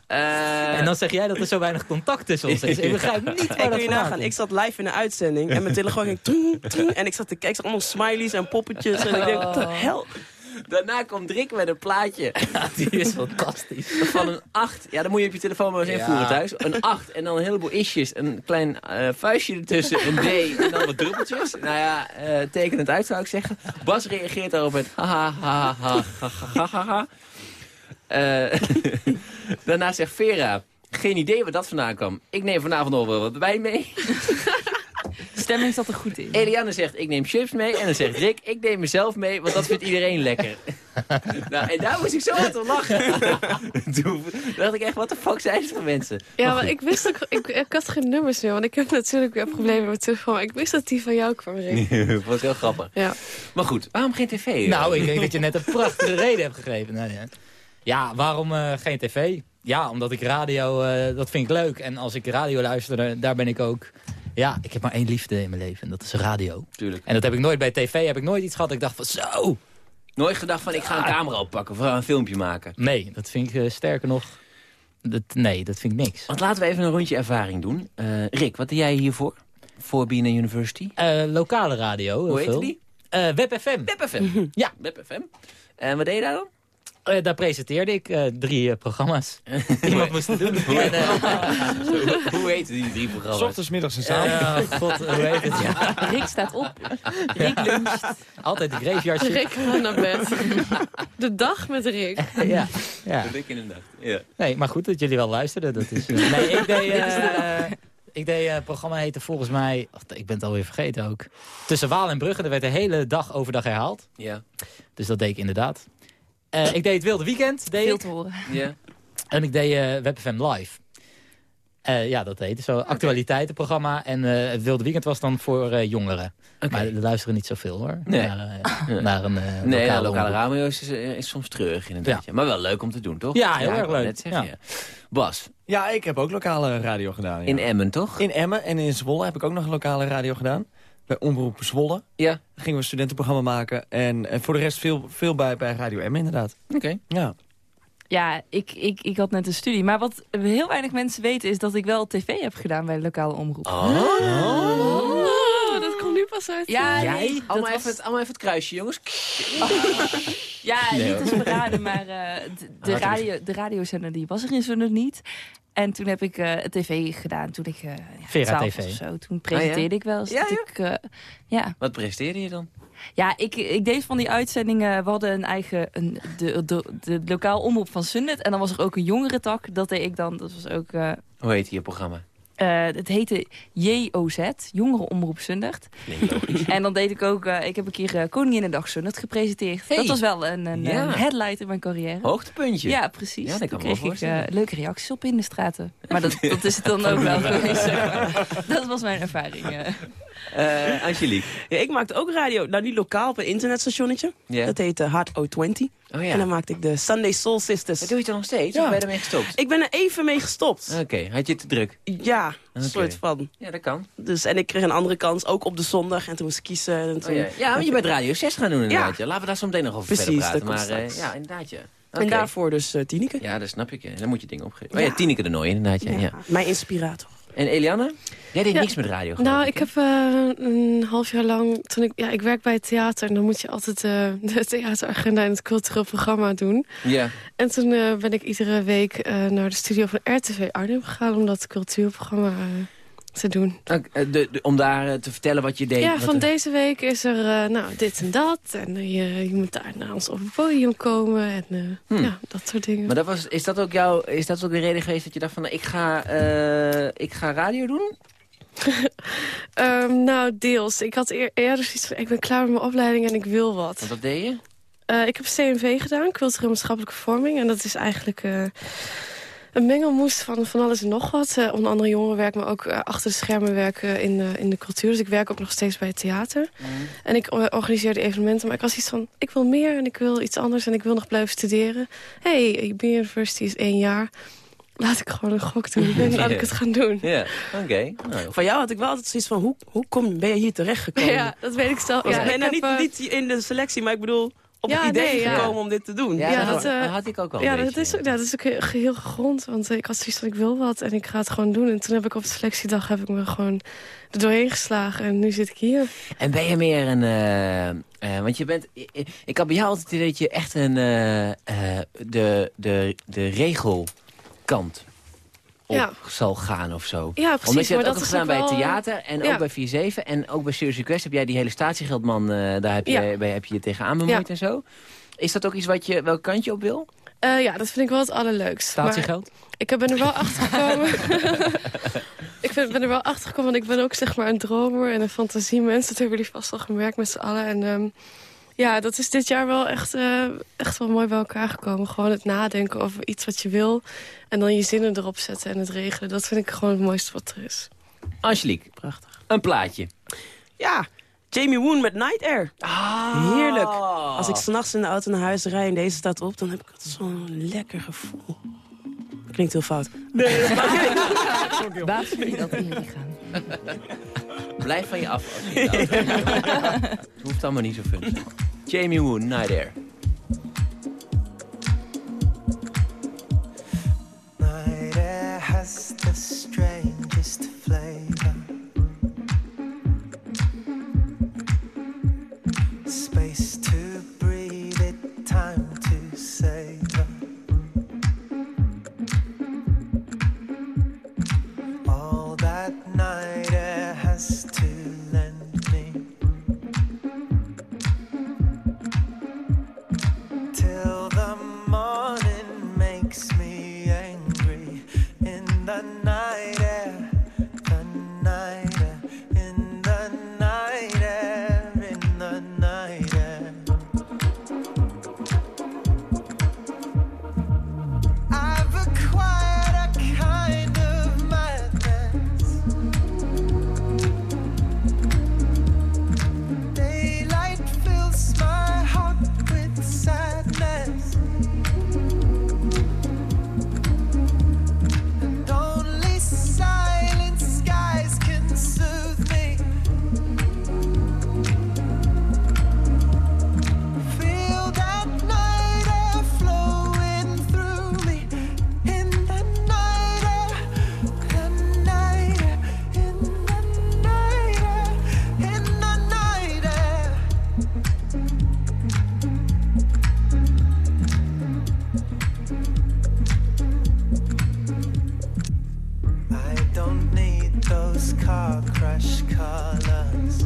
Eh, En dan zeg jij dat er zo weinig contact tussen ons is. Ik begrijp niet waar Ik dat je vandaan nagaan, komt. ik zat live in een uitzending en mijn telefoon ging tring, tring, en ik zat te kijken, ik zag allemaal smileys en poppetjes en ik denk, wat de hel? Daarna komt Rick met een plaatje Die is fantastisch. van een 8. Ja, dan moet je op je telefoon maar eens Ja. invoeren thuis. Een 8 en dan een heleboel isjes. Een klein eh, vuistje ertussen. Een D en dan wat druppeltjes. Nou ja, eh teken het uit zou ik zeggen. Bas reageert daarop met ha ha ha ha ha ha. Eh, Daarna zegt Vera, geen idee waar dat vandaan kwam. Ik neem vanavond nog wel wat wijn mee. Stemming zat er goed in. Eliane zegt, ik neem chips mee. En dan zegt Rick, ik neem mezelf mee, want dat vindt iedereen lekker. nou, en daar moest ik zo hard om lachen. Toen dacht ik echt, wat de fuck zijn ze voor mensen? Ja, maar ik wist ook, ik, ik had geen nummers meer, want ik heb natuurlijk weer problemen met telefoon. Maar ik wist dat die van jou kwam, Rick. dat was heel grappig. Ja. Maar goed, waarom geen tv? Nou, ik denk dat je net een prachtige reden hebt gegeven. Nou, ja. Ja, waarom eh, geen tv? Ja, omdat ik radio, eh, dat vind ik leuk. En als ik radio luister, daar ben ik ook... Ja, ik heb maar één liefde in mijn leven en dat is radio. Tuurlijk. En dat heb ik nooit bij tv, heb ik nooit iets gehad. Ik dacht van zo. Nooit gedacht van ik ga een camera oppakken of een filmpje maken. Nee, dat vind ik eh, sterker nog... Dat, nee, dat vind ik niks. Want laten we even een rondje ervaring doen. Eh, Rick, wat doe jij hiervoor? Voor BNN University? Eh, lokale radio. Hoe heet die? Eh, Web FM. Web FM. ja, Web FM. En wat deed je daar dan? Eh, daar presenteerde ik eh, drie eh, programma's. Iemand moest het doen. En, Hoe heten die drie programma's? S ochtends, middags en avonds. ja, god, hoe heet het? Ja. Rick staat op. Rick luncht. Altijd de graveyard shift. Rick gaat naar bed. De dag met Rick. Ja, ja. Dat ik inderdaad. Ja. Nee, maar goed dat jullie wel luisterden. Dat is, eh, nee, ik deed... eh, ik deed, eh, het programma heette volgens mij... ach, ik ben het alweer vergeten ook. Tussen Waal en Brugge. Er werd de hele dag overdag herhaald. Ja. Dus dat deed ik inderdaad. Eh, ik deed het Wilde Weekend. Deed Veel te horen. ja. En ik deed eh WebFM Live. Eh, ja, dat heette zo. Actualiteitenprogramma. En eh, het Wilde Weekend was dan voor eh, jongeren. Maar er luisteren niet zoveel hoor. Nee. Naar, eh, naar een eh, Nee, lokale, ja, lokale radio is, is soms treurig inderdaad. Ja. Maar wel leuk om te doen, toch? Ja, heel erg leuk. zeggen. Bas, Ja, ik heb ook lokale radio gedaan. ja. in Emmen, toch? In Emmen en in Zwolle heb ik ook nog een lokale radio gedaan. Bij Omroep Zwolle. Ja. Gingen we een studentenprogramma maken. En, en voor de rest veel, veel bij, bij Radio Emmen inderdaad. Oké. Ja. Ja, ik, ik, ik had net een studie. Maar wat heel weinig mensen weten is dat ik wel tv heb gedaan bij de lokale omroep. Oh, dat Ja, Jij? dat allemaal, was- even, het- allemaal even het kruisje, jongens. Ja, Nee, niet te verraden, maar eh, de, de, radio, de radiozender die was er in Zundert niet. En toen heb ik eh tv gedaan toen ik eh ja, Vera 12 TV. of zo. Toen presenteerde ik wel eens. Ja? Ik, ja. Wat presteerde je dan? ja ik, ik deed van die uitzendingen. We hadden een eigen een, de, de, de lokaal omroep van Zundert. En dan was er ook een jongere tak. Dat deed ik dan. Dat was ook... eh, Hoe heet je programma? Eh, het heette JOZ, Jongere Omroep Zundert. en dan deed ik ook, eh, ik heb een keer uh, Koninginnedag Zundert gepresenteerd. Hey. Dat was wel een, een, Ja. een headlight in mijn carrière. Hoogtepuntje. Ja, precies. Ja, dat kan kreeg ik leuke reacties op in de straten. Maar dat, dat is het dan ook wel geweest. Dat was mijn ervaring. Eh, Angelique. Ja, ik maakte ook radio, nou niet lokaal op een internetstationnetje. Ja. Dat heette Hard O20. Oh ja. En dan maakte ik de Sunday Soul Sisters. Dat doe je toch nog steeds? Ja. Of ben je ermee gestopt? Ik ben er even mee gestopt. Oké, had je het te druk? Ja, een soort van. Ja, dat kan. Dus, en ik kreeg een andere kans, ook op de zondag. En toen moest ik kiezen. En toen, Oh, ja. ja, maar je bent Radio 6 gaan doen inderdaad. Ja. Laten we daar zo meteen nog over Precies, verder praten. dat komt Maar straks. ja, inderdaad ja. En daarvoor dus eh Tineke. Ja, dat snap ik. Dan moet je dingen opgeven. Oh ja. Tineke de Nooi inderdaad. Ja. Mijn inspirator. En Eliane? Jij deed Ja. niks met radio Nou, ik, ik heb eh, een half jaar lang... Toen ik, ja, ik werk bij het theater en dan moet je altijd eh, de theateragenda en het cultureel programma doen. Ja. En toen eh, ben ik iedere week naar de studio van RTV Arnhem gegaan om dat cultuurprogramma te doen. Eh, de, de- om daar eh, te vertellen wat je deed. ja, van er- deze week is er eh, nou, dit en dat. En eh, je, je moet daar naar ons op het podium komen en eh, Hmm. ja, dat soort dingen. Maar dat was, is, dat ook jouw, is dat ook de reden geweest dat je dacht van... ik ga, eh, ik ga radio doen? Ehm, nou, deels. Ik had eer- eerder zoiets van, ik ben klaar met mijn opleiding en ik wil wat. Want wat deed je? Eh, ik heb CNV gedaan, cultureel maatschappelijke vorming. En dat is eigenlijk eh, een mengelmoes van, van alles en nog wat. Eh, onder andere jongerenwerk, maar ook eh, achter de schermen werken in, eh, in de cultuur. Dus ik werk ook nog steeds bij het theater. En ik eh, organiseerde evenementen, maar ik was iets van... ik wil meer en ik wil iets anders en ik wil nog blijven studeren. hey, BN University is één jaar. Laat ik gewoon een gok doen en laat ik het gaan doen. Ja, oké. Nou, Van jou had ik wel altijd zoiets van, hoe, hoe kom, ben je hier terechtgekomen? Ja, dat weet ik zelf. Ja, ik ben ik nou heb, niet, niet in de selectie, maar ik bedoel op Ja, het idee nee, ja. gekomen om dit te doen. ja, Ja, dat, dat, eh, dat had ik ook al Ja, dat is, ook- ja, dat is ook heel, gegrond. Want eh, ik had zoiets van, ik wil wat en ik ga het gewoon doen. En toen heb ik op de selectiedag heb ik me gewoon er doorheen geslagen. En nu zit ik hier. En ben je meer een... eh, eh, want je bent... Ik, ik had bij jou altijd het idee dat je echt een... eh, eh, de, de, de regelkant op Ja. zal gaan of zo. Ja, precies. Omdat je maar dat ook hebt gedaan bij het wel, theater en ja. ook bij 47 en ook bij Serious Request heb jij die hele statiegeldman, eh, daar heb je, Ja. bij, heb je je tegenaan bemoeid en zo. Is dat ook iets wat je, welk kant je op wil? eh, ja, dat vind ik wel het allerleukst. Maar Statiegeld? ik ben er wel achter gekomen. ik ben, ben er wel achter gekomen, want ik ben ook zeg maar een dromer en een fantasiemens. Dat hebben jullie vast al gemerkt met z'n allen. En ehm, ja, dat is dit jaar wel echt, eh, echt wel mooi bij elkaar gekomen. Gewoon het nadenken over iets wat je wil. En dan je zinnen erop zetten en het regelen. Dat vind ik gewoon het mooiste wat er is. Angelique, Prachtig. een plaatje. Ja, Jamie Woon met Night Air. Heerlijk. Als ik s'nachts in de auto naar huis rijd en deze staat op... dan heb ik altijd zo'n lekker gevoel. Klinkt heel fout. Nee, Baas dat in je lichaam. Blijf van je af. Als je. Het hoeft allemaal niet zo fun. Jamie Woon, Night Air. Car crash colors.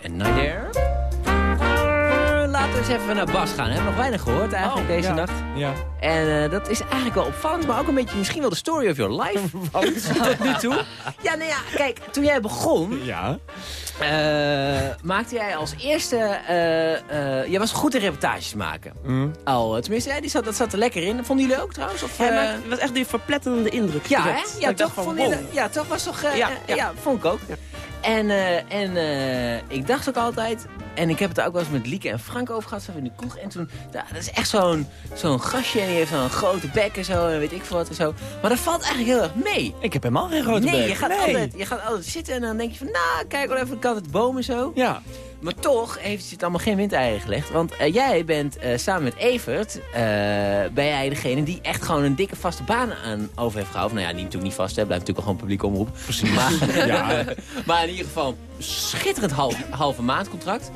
En Night Air. Laten we eens even naar Bas gaan. We hebben nog weinig gehoord eigenlijk deze ja. nacht. Ja. En eh, dat is eigenlijk wel opvallend, maar ook een beetje misschien wel de story of your life. Tot nu toe. Ja, nou ja, kijk, toen jij begon, Ja. eh, maakte jij als eerste... eh eh je was goed in reportages maken. Mm. Al, eh, tenminste, ja, die zat, dat zat er lekker in. Vonden jullie ook trouwens? Of, eh, maakt- het was echt die verpletterende indruk. ja, hè? Ja, toch, van, vond je wow. dat- ja, toch was toch... Ja, ja. ja, vond ik ook. En, eh, en eh, ik dacht ook altijd... En ik heb het er ook wel eens met Lieke en Frank over gehad. Zo in de kroeg. En toen... Ja, dat is echt zo'n zo'n gastje. En die heeft zo'n grote bek en zo. En weet ik veel wat en zo. Maar dat valt eigenlijk heel erg mee. Ik heb helemaal geen grote nee, bek. je gaat, Nee. Altijd, je gaat altijd zitten en dan denk je van... Nou, kijk wel even de kant het boom en zo. Ja. Maar toch heeft ze het allemaal geen windeieren gelegd. Want eh, jij bent eh, samen met Evert... Uh, ben jij degene die echt gewoon een dikke vaste baan aan over heeft gehouden. Nou ja, die natuurlijk niet vast, heeft, Blijft natuurlijk gewoon publiek omroep. Maar, ja. maar in ieder geval schitterend half, halve maandcontract.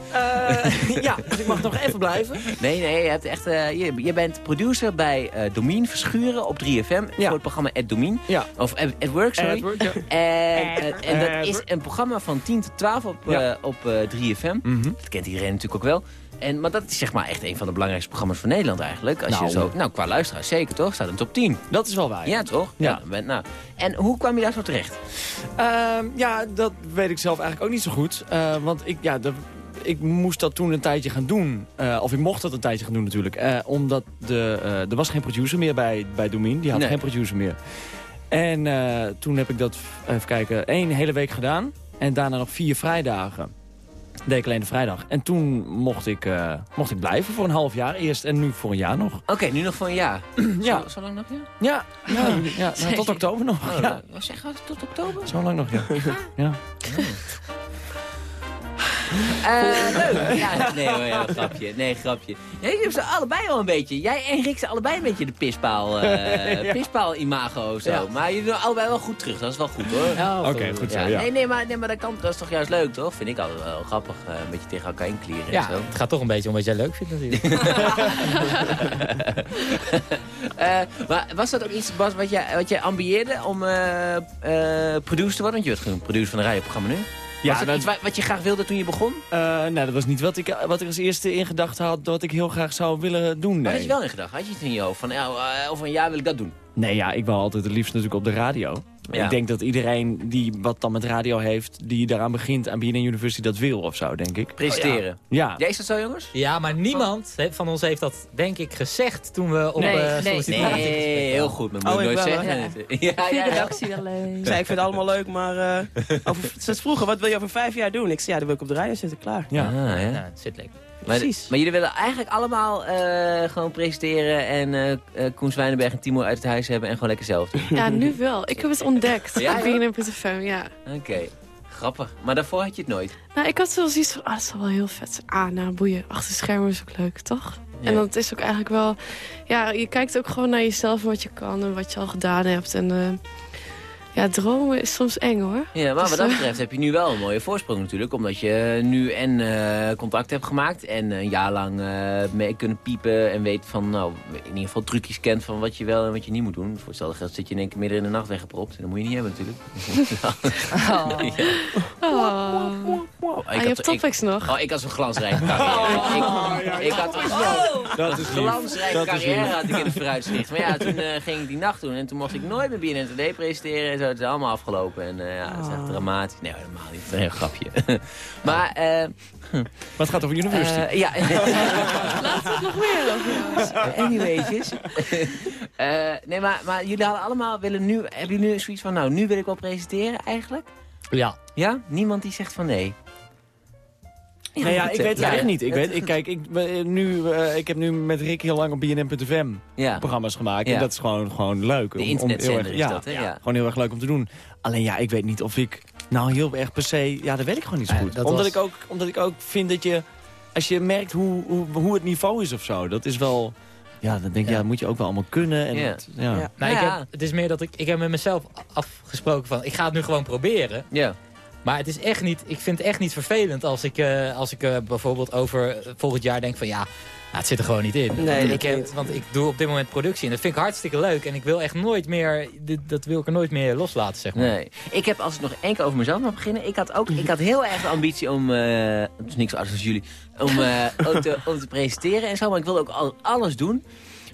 ja, dus ik mag nog even blijven. Nee, nee, je, hebt echt, je, je, bent producer bij Domien Verschuren op 3FM. Voor het programma Ed Domien. Of Ed, Work, sorry. En, en, dat is een programma van 10 tot 12 op, op 3FM. Mhm. Dat kent iedereen natuurlijk ook wel. En, maar dat is zeg maar echt een van de belangrijkste programma's van Nederland eigenlijk. Als je nou, zo, nou, qua luisteraar zeker toch? Staat in top 10. Dat is wel waar. Ja, toch? Ja. nou. En hoe kwam je daar zo terecht? Ehm, ja, dat weet ik zelf eigenlijk ook niet zo goed. Ehm, want ik, ja, ik moest dat toen een tijdje gaan doen. Eh, of ik mocht dat een tijdje gaan doen natuurlijk. Eh, omdat de, eh, er was geen producer meer bij, bij Domin Die had geen producer meer. En toen heb ik dat, even kijken, één hele week gedaan. En daarna nog vier vrijdagen. Deed ik alleen de vrijdag. En toen mocht ik, eh, mocht ik blijven voor een half jaar eerst. En nu voor een jaar nog. Oké, nu nog voor een jaar. Ja. Zo, zo lang nog, ja? Ja, ja, ja, nou, tot oktober nog. Oh, Ja, Wat zeg je, tot oktober? zo lang nog, ja. ja. Eh, leuk. Ja, nee hoor, ja, grapje. Nee, grapje. Ja, jullie hebben ze allebei wel een beetje. Jij en Rick zijn allebei een beetje de pispaal, eh pispaal imago zo. Ja. Maar jullie doen allebei wel goed terug. Dat is wel goed hoor. Oké, goed zo, ja. Nee, nee, maar, nee, maar dat, kan, dat is toch juist leuk, toch? Vind ik altijd wel grappig. eh, een beetje tegen elkaar inklieren Ja, en zo. het gaat toch een beetje om wat jij leuk vindt natuurlijk. Eh, maar was dat ook iets, Bas, wat jij, wat jij ambieerde om eh eh producer te worden? Want je werd gewoon producer van een radioprogramma nu. Ja, was dat dat- iets wa- wat je graag wilde toen je begon? Eh, nou, dat was niet wat ik, wat ik als eerste in gedachten had... dat ik heel graag zou willen doen, had je wel in gedacht? Had je het in je hoofd? Van, eh, over een jaar wil ik dat doen. Nee, ja, ik wil altijd het liefst natuurlijk op de radio. Ja. Ik denk dat iedereen die wat dan met radio heeft... die daaraan begint aan BNN University dat wil of zo, denk ik. Presenteren. Ja. Ja, is dat zo, jongens? Ja, maar niemand van ons heeft dat, denk ik, gezegd toen we op Nee, eh, nee. sollicitatie Nee, heel goed. Maar moet Oh, ik nooit zeggen. Ja, ja, de ja. redactie wel leuk. Ik zei, ik vind het allemaal leuk, maar eh over, ze vroegen, wat wil je over vijf jaar doen? Ik zei, ja, dan wil ik op de radio zitten, klaar. Ja. Ja. Ja, het zit lekker. Maar, Precies. maar jullie willen eigenlijk allemaal eh, gewoon presenteren en eh, Koen Zwijnenberg en Timo uit het huis hebben en gewoon lekker zelf doen. Ja, nu wel. Ik heb het ontdekt. Ja, op ja? BNN.fm, ja. Oké, grappig. Maar daarvoor had je het nooit. Nou, ik had wel zoiets van, ah, dat is wel heel vet. Ah, nou, boeien. Achter de schermen is ook leuk, toch? Ja. En dat is ook eigenlijk wel... Ja, je kijkt ook gewoon naar jezelf en wat je kan en wat je al gedaan hebt. En ja, dromen is soms eng, hoor. Ja, maar Dus, wat dat eh, betreft heb je nu wel een mooie voorsprong natuurlijk. Omdat je nu en eh, contact hebt gemaakt en een jaar lang eh, mee kunnen piepen. En weet van, nou, in ieder geval trucjes kent van wat je wel en wat je niet moet doen. Voor hetzelfde geld zit je in één keer midden in de nacht weggepropt. En dat moet je niet hebben natuurlijk. Oh. Oh, Ah, je hebt topics nog. Oh, ik had zo'n glansrijke carrière. ik, ik had een Dat is lief. glansrijke Dat is carrière had ik in het vooruitzicht. Maar ja, toen ging ik die nacht doen en toen mocht ik nooit meer BNN Today presenteren. Zo, het is allemaal afgelopen. En eh, ja, het is echt dramatisch. Nee, helemaal niet. Het is een heel grapje. maar, eh Maar het gaat over University. eh, ja. Laten we het nog meer over. Anyways. Eh, nee, maar, maar jullie hadden allemaal willen nu, hebben jullie nu zoiets van, nou, nu wil ik wel presenteren eigenlijk? Ja, Ja? Niemand die zegt van nee. Nee, ja, ik weet het Ja, echt ja. niet. Ik, weet, ik, kijk, ik, eh, nu, eh, ik heb nu met Rick heel lang op BNN.fm Ja. programma's gemaakt. Ja. En dat is gewoon, gewoon leuk. De om- om internetzender heel erg- is ja, dat, hè? Ja. Gewoon heel erg leuk om te doen. Alleen ja, ik weet niet of ik nou heel erg per se... Ja, dat weet ik gewoon niet zo goed. dat Omdat, was- ik ook, omdat ik ook vind dat je... Als je merkt hoe, hoe, hoe het niveau is of zo. Dat is wel... Ja, dan denk ik, ja, dat moet je ook wel allemaal kunnen. En Ja. het- ja. Ja. nou, ik Ja. heb, het is meer dat ik, ik heb met mezelf afgesproken van, ik ga het nu gewoon proberen. Ja. Maar het is echt niet, ik vind het echt niet vervelend als ik, eh, als ik eh, bijvoorbeeld over volgend jaar denk van ja, nou, het zit er gewoon niet in. Nee, ik heb, niet. want ik doe op dit moment productie en dat vind ik hartstikke leuk. En ik wil echt nooit meer, dit, dat wil ik er nooit meer loslaten, zeg maar. Nee. Ik heb, als ik nog één keer over mezelf mag beginnen... Ik had, ook, ik had heel erg de ambitie om... eh het is niks anders dan jullie. Om, ook te, om te presenteren en zo. Maar ik wilde ook al, alles doen.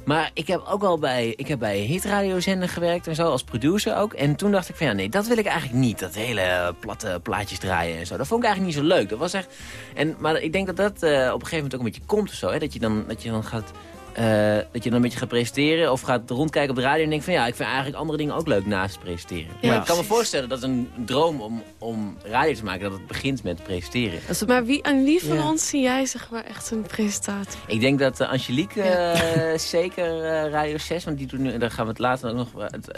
Maar ik heb ook wel bij, ik heb bij hitradiozender gewerkt en zo, als producer ook. En toen dacht ik van ja, nee, dat wil ik eigenlijk niet. Dat hele platte plaatjes draaien en zo. Dat vond ik eigenlijk niet zo leuk. Dat was echt... En, maar ik denk dat dat eh, op een gegeven moment ook een beetje komt of zo. Hè? Dat, je dan, dat je dan gaat... eh, dat je dan een beetje gaat presenteren of gaat rondkijken op de radio en denkt van ja, ik vind eigenlijk andere dingen ook leuk naast presenteren. Ja, maar ik kan me voorstellen dat een droom om, om radio te maken, dat het begint met presenteren. Maar wie, aan wie van Ja. ons zie jij zeg maar echt een presentator? Ik denk dat eh, Angelique eh, zeker eh, Radio 6, want die doet nu, daar gaan we het later ook nog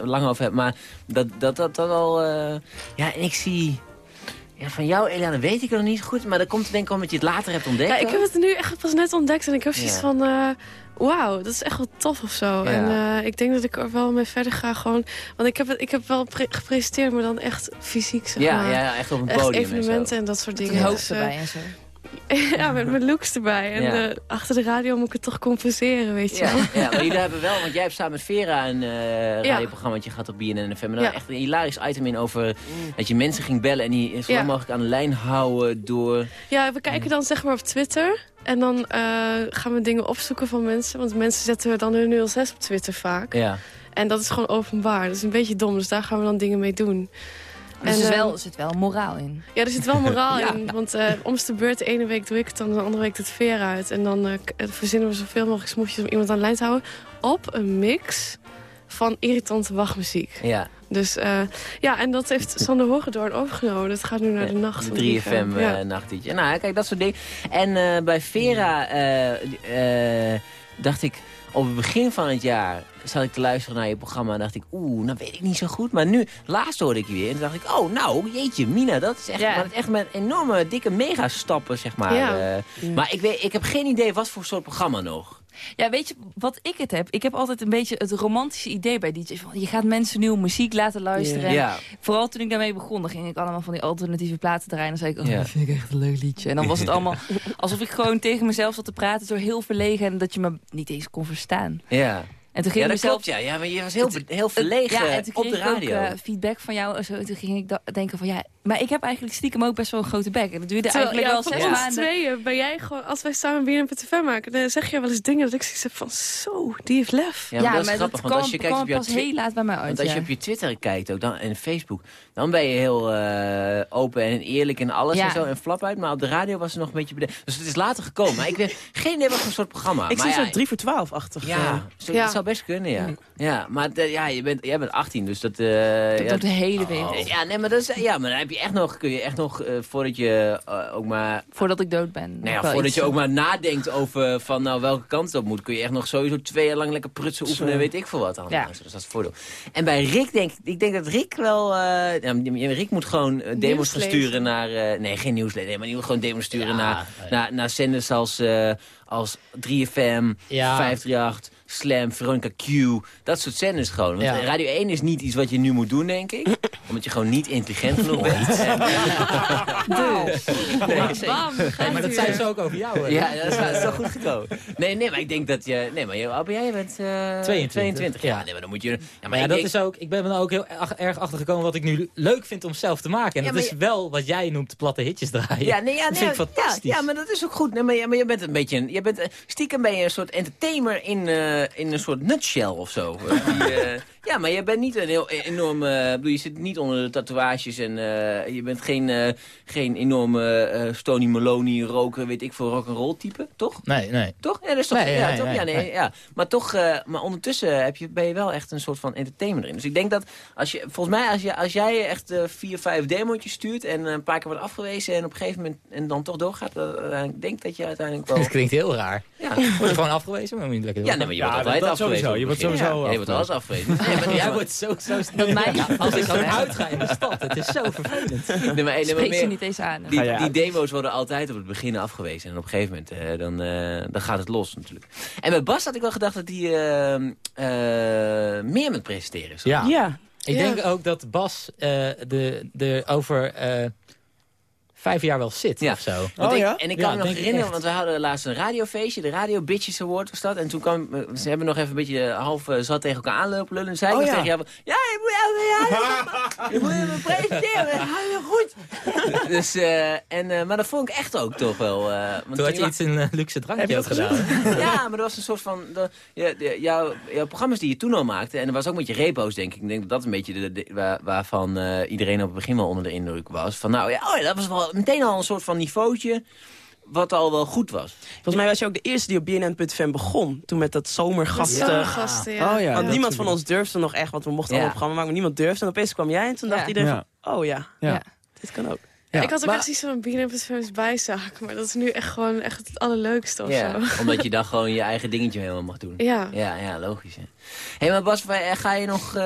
lang over hebben, maar dat dat, dat, dat al, eh, ja, en ik zie, Ja, van jou, Eliane, weet ik nog niet goed. Maar dat komt denk ik omdat je het later hebt ontdekt. Ja, ik heb het nu echt pas net ontdekt en ik heb zoiets Ja. van... eh, Wauw, dat is echt wel tof of zo. Ja. En eh, ik denk dat ik er wel mee verder ga gewoon... Want ik heb, het, ik heb wel pre- gepresenteerd, maar dan echt fysiek, zeg Ja, maar. ja, ja, echt op een Echt podium en zo. evenementen en, dat soort Met dingen. een hoofd Dus, eh, erbij en zo. ja, met mijn looks erbij. En Ja. achter de radio moet ik het toch compenseren, weet je Ja, wel. ja, maar jullie hebben wel, want jij hebt samen met Vera een Ja. radioprogramma gehad op BNN en FM. En daar echt een hilarisch item in over dat je mensen ging bellen en die zo lang mogelijk aan de lijn houden door... Ja, we kijken dan zeg maar op Twitter. En dan eh, gaan we dingen opzoeken van mensen. Want mensen zetten dan hun 06 op Twitter vaak. Ja. En dat is gewoon openbaar. Dat is een beetje dom, dus daar gaan we dan dingen mee doen. Dus er, is eh, wel, er zit wel moraal in. Ja, er zit wel moraal Ja. in. Want eh om de beurt, de ene week doe ik het, dan de andere week doet Vera uit. En dan eh, eh, verzinnen we zoveel mogelijk smoesjes om iemand aan de lijn te houden. Op een mix van irritante wachtmuziek. Ja, Dus eh, ja, en dat heeft Sander Hogedoorn overgenomen. Dat gaat nu naar de nacht van de 3FM 3FM. eh Ja. nachtliedje. Nou, kijk, dat soort dingen. En eh, bij Vera eh, eh, dacht ik, op het begin van het jaar zat ik te luisteren naar je programma en dacht ik, oeh, nou weet ik niet zo goed. Maar nu, laatst hoorde ik je weer en dacht ik, oh nou, jeetje, Mina, dat is echt, Ja. maar dat echt met enorme, dikke megastappen, zeg maar. Ja. eh. Maar ik, weet, ik heb geen idee wat voor soort programma nog. Ja, weet je wat ik het heb? Ik heb altijd een beetje het romantische idee bij DJ's. Van, je gaat mensen nieuwe muziek laten luisteren. Ja. Vooral toen ik daarmee begon, dan ging ik allemaal van die alternatieve platen draaien. En dan zei ik, oh, Ja. dat vind ik echt een leuk liedje. En dan was het allemaal alsof ik gewoon tegen mezelf zat te praten. Zo heel verlegen en dat je me niet eens kon verstaan. Ja, En toen ging ja dat mezelf... klopt, ja. ja. Maar je was heel, heel verlegen ja, en toen op de ik radio. ook eh, feedback van jou. Zo, toen ging ik denken van ja, maar ik heb eigenlijk stiekem ook best wel een grote bek. En dat duurde Terwijl, eigenlijk ja, wel van zes ons maanden. tweeën ben jij gewoon, als wij samen weer een tv maken, dan zeg je wel eens dingen dat ik zoiets heb van, zo, die heeft lef. Ja, maar dat is grappig, want als je kijkt op pas heel laat bij mij uit. Want als je op je Twitter kijkt ook dan, en Facebook, dan ben je heel eh, open en eerlijk en alles Ja. en zo en flap uit. Maar op de radio was het nog een beetje... bede- Dus het is later gekomen. Maar ik weet geen idee wat voor soort programma. Ik maar zie ja, zo 3 voor 12-achtig. Ja, zo, Ja. dat zou best kunnen, ja. Ja, maar de- ja, je bent, jij bent 18, dus dat... eh, Dat ja, de hele wereld. ja, nee, maar, dat is, ja, maar dan heb je echt nog, kun je echt nog, eh, voordat je eh, ook maar... Voordat ik dood ben. Nou ja, voordat je ook maar nadenkt over van nou welke kant het op moet, kun je echt nog sowieso twee jaar lang lekker prutsen oefenen en weet ik veel wat allemaal. Ja. Dus dat is het voordeel. En bij Rick denk ik, ik denk dat Rick wel, eh, ja, Rick moet gewoon demos gaan sturen naar, eh, nee geen nieuwslezer, nee, maar die moet gewoon demos sturen Ja, naar, naar, naar zenders als, eh, als 3FM, Ja. 538, Slam, Veronica Q, dat soort zenders gewoon. Want Ja. Radio 1 is niet iets wat je nu moet doen, denk ik. Omdat je gewoon niet intelligent genoeg bent. En, Dus. nee. Bam, Nee, maar dat zijn ze ook over jou. hè? Ja, dat is, wel- dat is wel goed gekomen. Nee, nee, maar ik denk dat je... Nee, maar jij? Bent eh 22. 22. Ja, nee, maar dan moet je... Ja, maar ja, ik dat denk- is ook, ik ben er ook heel ach- erg achter gekomen wat ik nu leuk vind om zelf te maken. En Ja, dat is je- wel wat jij noemt platte hitjes draaien. Ja, nee, ja, dat nee, vind ik ja, fantastisch. Ja, maar dat is ook goed. Nee, maar, ja, maar je bent een beetje... Een, je bent, eh, stiekem ben je een soort entertainer in, eh, in een soort nutshell of zo. Die, eh, ja, maar je bent niet een heel enorm... eh, bedoel, je zit niet onder de tatoeages en eh, je bent geen, eh, geen enorme eh Stony Maloney roker, weet ik veel, rock'n'roll type, toch? Nee, nee. Toch? Ja, dat is toch? Nee, ja, nee, toch? nee, ja, nee, nee. ja. Maar toch, eh, maar ondertussen heb je, ben je wel echt een soort van entertainer erin. Dus ik denk dat als je, volgens mij, als, je, als jij echt eh, vier, vijf demootjes stuurt en een paar keer wordt afgewezen en op een gegeven moment en dan toch doorgaat, dan ik denk dat je uiteindelijk wel. Dat klinkt heel raar. Ja, Word je gewoon afgewezen, maar moet je lekker ja nee, maar je wordt Ja, altijd dat afgewezen. Je het wordt sowieso Ja, je wordt altijd afgewezen. Maar, Jij ja, wordt zo, zo Dat mij Als ik gewoon uitga in de stad, het is zo vervelend. nee, maar, nee, maar Spreek ze meer- niet eens aan. die, die demo's worden altijd op het begin afgewezen. En op een gegeven moment, eh, dan, eh, dan gaat het los natuurlijk. En bij Bas had ik wel gedacht dat hij eh, eh, meer met presenteren is. Ja. Ja. Ik Ja. denk ook dat Bas eh, de, de over eh, vijf jaar wel zit Ja. of zo. Oh, ik, ja? En ik Ja, kan me nog herinneren, echt. want we hadden laatst een radiofeestje. De Radio Bitches Award was dat. En toen kwam, eh, ze hebben nog even een beetje eh, half eh, zat tegen elkaar aanlopen lullen. En zei ik Oh, ja. tegen jou, van, ja, je moet, ja, ja, je moet hem presenteren. Hou je goed. dus, eh, en, eh, maar dat vond ik echt ook toch wel. eh, want Toen had je je- iets een luxe drankje je had dat gedaan. ja, maar dat was een soort van... De, ja, de- jouw, jouw programma's die je toen al maakte... en dat was ook met je repo's, denk ik. Ik denk dat dat een beetje de, de- waar, waarvan eh, iedereen op het begin wel onder de indruk was. Van nou, ja, oh ja, dat was wel meteen al een soort van niveautje... wat al wel goed was. Volgens mij was je ook de eerste die op BNN.fm begon. Toen met dat zomergasten. Ja. Oh ja. Want niemand van ons durfde nog echt, want we mochten Ja. al een programma maken, maar niemand durfde. En opeens kwam jij en toen Ja. dacht iedereen Ja. van, oh ja, Ja. Ja. dit kan ook. Ja, ik had ook maar- echt iets van BNN.fm's bijzaak. Maar dat is nu echt gewoon echt het allerleukste of Ja, zo. omdat je dan gewoon je eigen dingetje helemaal mag doen. Ja. Ja, ja, logisch. Hè. Hé, maar Bas, wij- ga je, nog, eh,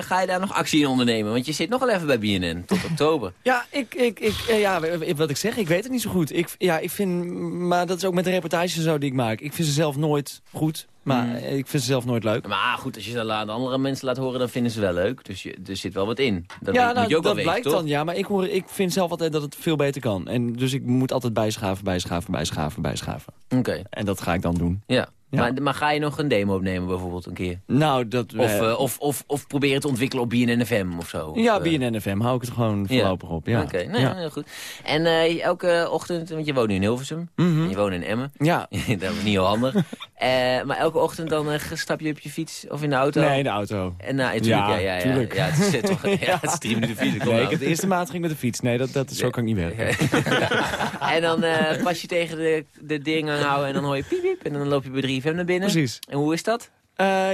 ga je daar nog actie in ondernemen? Want je zit nog wel even bij BNN, tot oktober. Ja, ik, ik, ik, eh, ja, wat ik zeg, ik weet het niet zo goed. Ik, ja, ik vind, maar dat is ook met de reportages en zo die ik maak. Ik vind ze zelf nooit goed, maar Mm. ik vind ze zelf nooit leuk. Maar goed, als je dat aan andere mensen laat horen, dan vinden ze wel leuk. Dus je, er zit wel wat in. Dat ja, moet nou, je ook wel dat weten, blijkt toch? dan. Ja, maar ik, hoor, ik vind zelf altijd dat het veel beter kan. En dus ik moet altijd bijschaven, bijschaven, bijschaven, bijschaven. Oké. En dat ga ik dan doen. Ja. Ja. Maar, maar ga je nog een demo opnemen bijvoorbeeld een keer? Nou, dat... Of, eh, of, of, of proberen te ontwikkelen op BNN FM of zo? Of, ja, eh, BNN FM hou ik het gewoon Ja. voorlopig op. Ja. Oké, nee, ja. heel goed. En eh, elke ochtend, want je woont nu in Hilversum, Mhm. je woont in Emmen. Ja. dat is niet heel handig. Eh, maar elke ochtend dan eh, stap je op je fiets of in de auto? Nee, in de auto. En, nou, tuurlijk, ja, ja, ja, tuurlijk. ja, het is, eh, toch, ja, het is drie minuten fietsen. Nee, ik heb de eerste maand ging met de fiets. Nee, dat, dat, zo kan ik niet werken. en dan pas je tegen de, de dingen houden en dan hoor je piep, piep. En dan loop je bij 3FM naar binnen. Precies. En hoe is dat?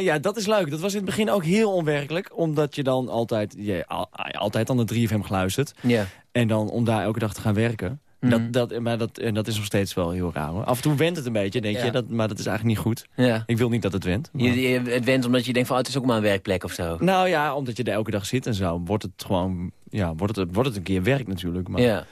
Ja, dat is leuk. Dat was in het begin ook heel onwerkelijk. Omdat je dan altijd, je, al- altijd aan de 3FM geluisterd. Ja. En dan om daar elke dag te gaan werken. Mhm. Dat, dat, maar dat, en dat is nog steeds wel heel raar. Hoor. Af en toe went het een beetje, denk Ja. je. Dat, maar dat is eigenlijk niet goed. Ja. Ik wil niet dat het went. maar- Je, je- het went omdat je denkt van, oh, het is ook maar een werkplek of zo. Nou ja, omdat je er elke dag zit en zo. Wordt het gewoon, ja, wordt het, wordt het een keer werk natuurlijk. Maar, Ja.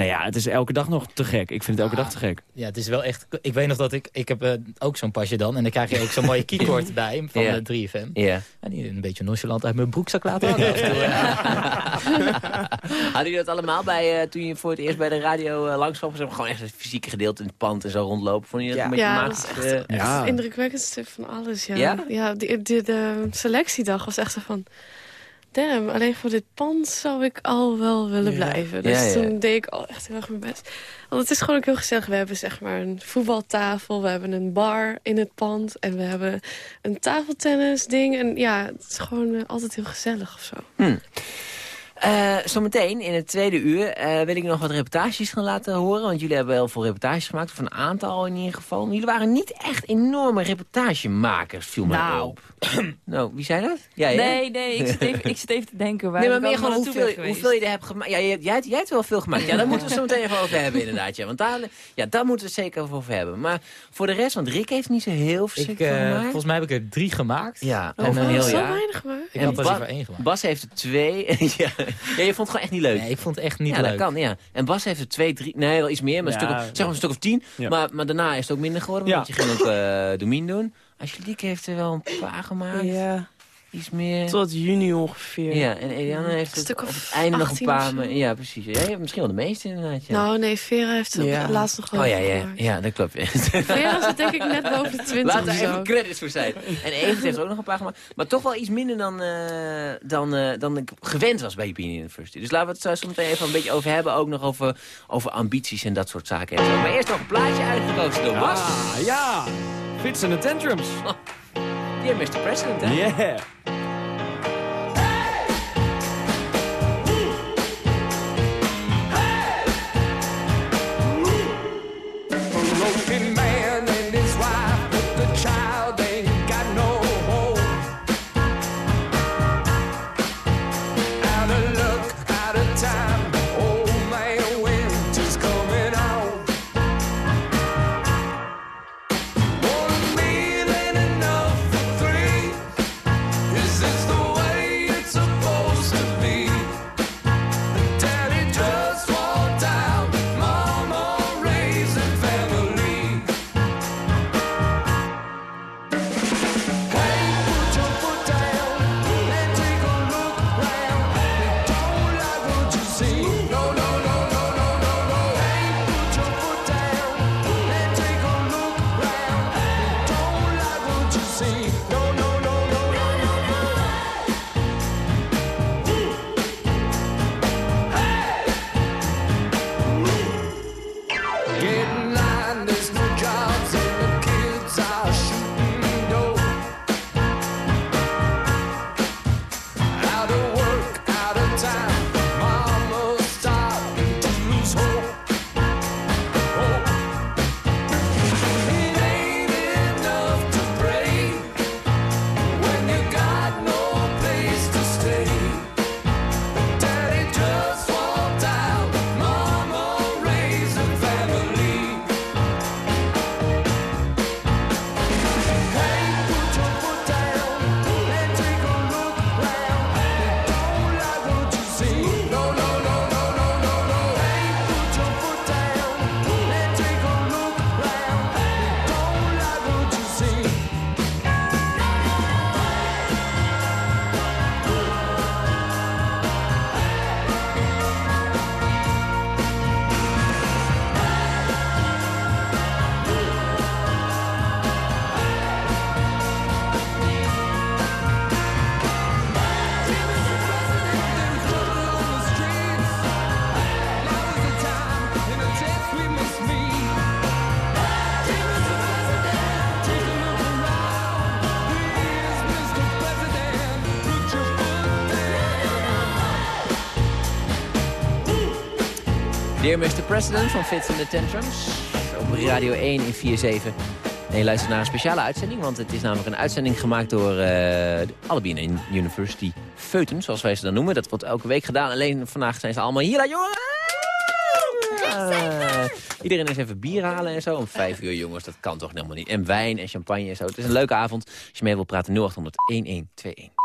Nou ja, het is elke dag nog te gek. Ik vind het elke dag te gek. Ja, het is wel echt... Ik weet nog dat ik... Ik heb eh, ook zo'n pasje dan. En dan krijg je ook zo'n mooie keycord bij van Ja. de 3FM. Ja. En die een beetje nonchalant uit mijn broekzak laten hangen. Hadden jullie dat allemaal bij, eh, toen je voor het eerst bij de radio eh, langs kwam? Gewoon echt het fysieke gedeelte in het pand en zo rondlopen. Vond je dat Ja. een beetje Ja, dat magisch? is echt, eh, echt Ja. het indrukwekkendste van alles. Ja, Ja? ja? die, die- de selectiedag was echt zo van... Damn, alleen voor dit pand zou ik al wel willen Ja. blijven. Dus Ja, ja. toen deed ik al echt heel erg mijn best. Want het is gewoon ook heel gezellig. We hebben zeg maar een voetbaltafel, we hebben een bar in het pand... en we hebben een tafeltennis ding. En ja, het is gewoon eh, altijd heel gezellig of zo. Eh, zometeen in het tweede uur eh, wil ik nog wat reportages gaan laten horen. Want jullie hebben heel veel reportages gemaakt. Of een aantal in ieder geval. Jullie waren niet echt enorme reportagemakers, viel mij Nou. op. nou, wie zei dat? Jij, hè? Nee, nee, ik zit even, ik zit even te denken. Waar Nee, maar ik meer gewoon hoeveel, hoeveel je er hebt gemaakt. Ja, jij, jij, hebt- jij hebt wel veel gemaakt. Ja, daar moeten we het zo meteen even over hebben inderdaad. Ja. Want daar, ja, daar moeten we het zeker over hebben. Maar voor de rest, want Rick heeft niet zo heel ik, verschrikkelijk eh, veel gemaakt. volgens mij heb ik er drie gemaakt. Ja, En, over een heel zo jaar. weinig maar. Ik En had er Ba- één gemaakt. Bas heeft er twee. ja. ja, je vond het gewoon echt niet leuk. Nee, ik vond het echt niet ja, leuk. dat kan, ja. En Bas heeft er twee, drie, nee, wel iets meer, maar een Ja, stuk of, zeg maar een stuk of tien. Ja. Maar, maar daarna is het ook minder geworden, Ja. want je ging ook eh Domien doen. Angelique heeft er wel een paar gemaakt, Ja, iets meer. tot juni ongeveer. Ja, en Eliane heeft het stuk op of het einde nog een 18 paar. maar- Ja, precies. Jij hebt misschien wel de meeste inderdaad. Ja. Nou nee, Vera heeft het Ja. laatst nog wel oh ja, ja, ja, dat klopt. Vera zit denk ik net boven de 20 Laat daar even credits voor zijn. En Evert heeft er ook nog een paar gemaakt. Maar toch wel iets minder dan, eh, dan, eh, dan ik gewend was bij European University. Dus laten we het zo zo meteen even een beetje over hebben. Ook nog over, over ambities en dat soort zaken. Maar eerst nog een plaatje uitgekozen door Bas. Ah, ja. Fits en de tantrums. Dear Mr. President? Yeah. President van Fits and the Tantrums. Op Radio 1 in 4-7. En je luistert naar een speciale uitzending, want het is namelijk een uitzending gemaakt door uh, Albion University Feuten, zoals wij ze dan noemen. Dat wordt elke week gedaan, alleen vandaag zijn ze allemaal hier, jongen! Uh, iedereen is even bier halen en zo. Om vijf uur, jongens, dat kan toch helemaal niet. En wijn en champagne en zo. Het is een leuke avond. Als je mee wilt praten, 0800 1121.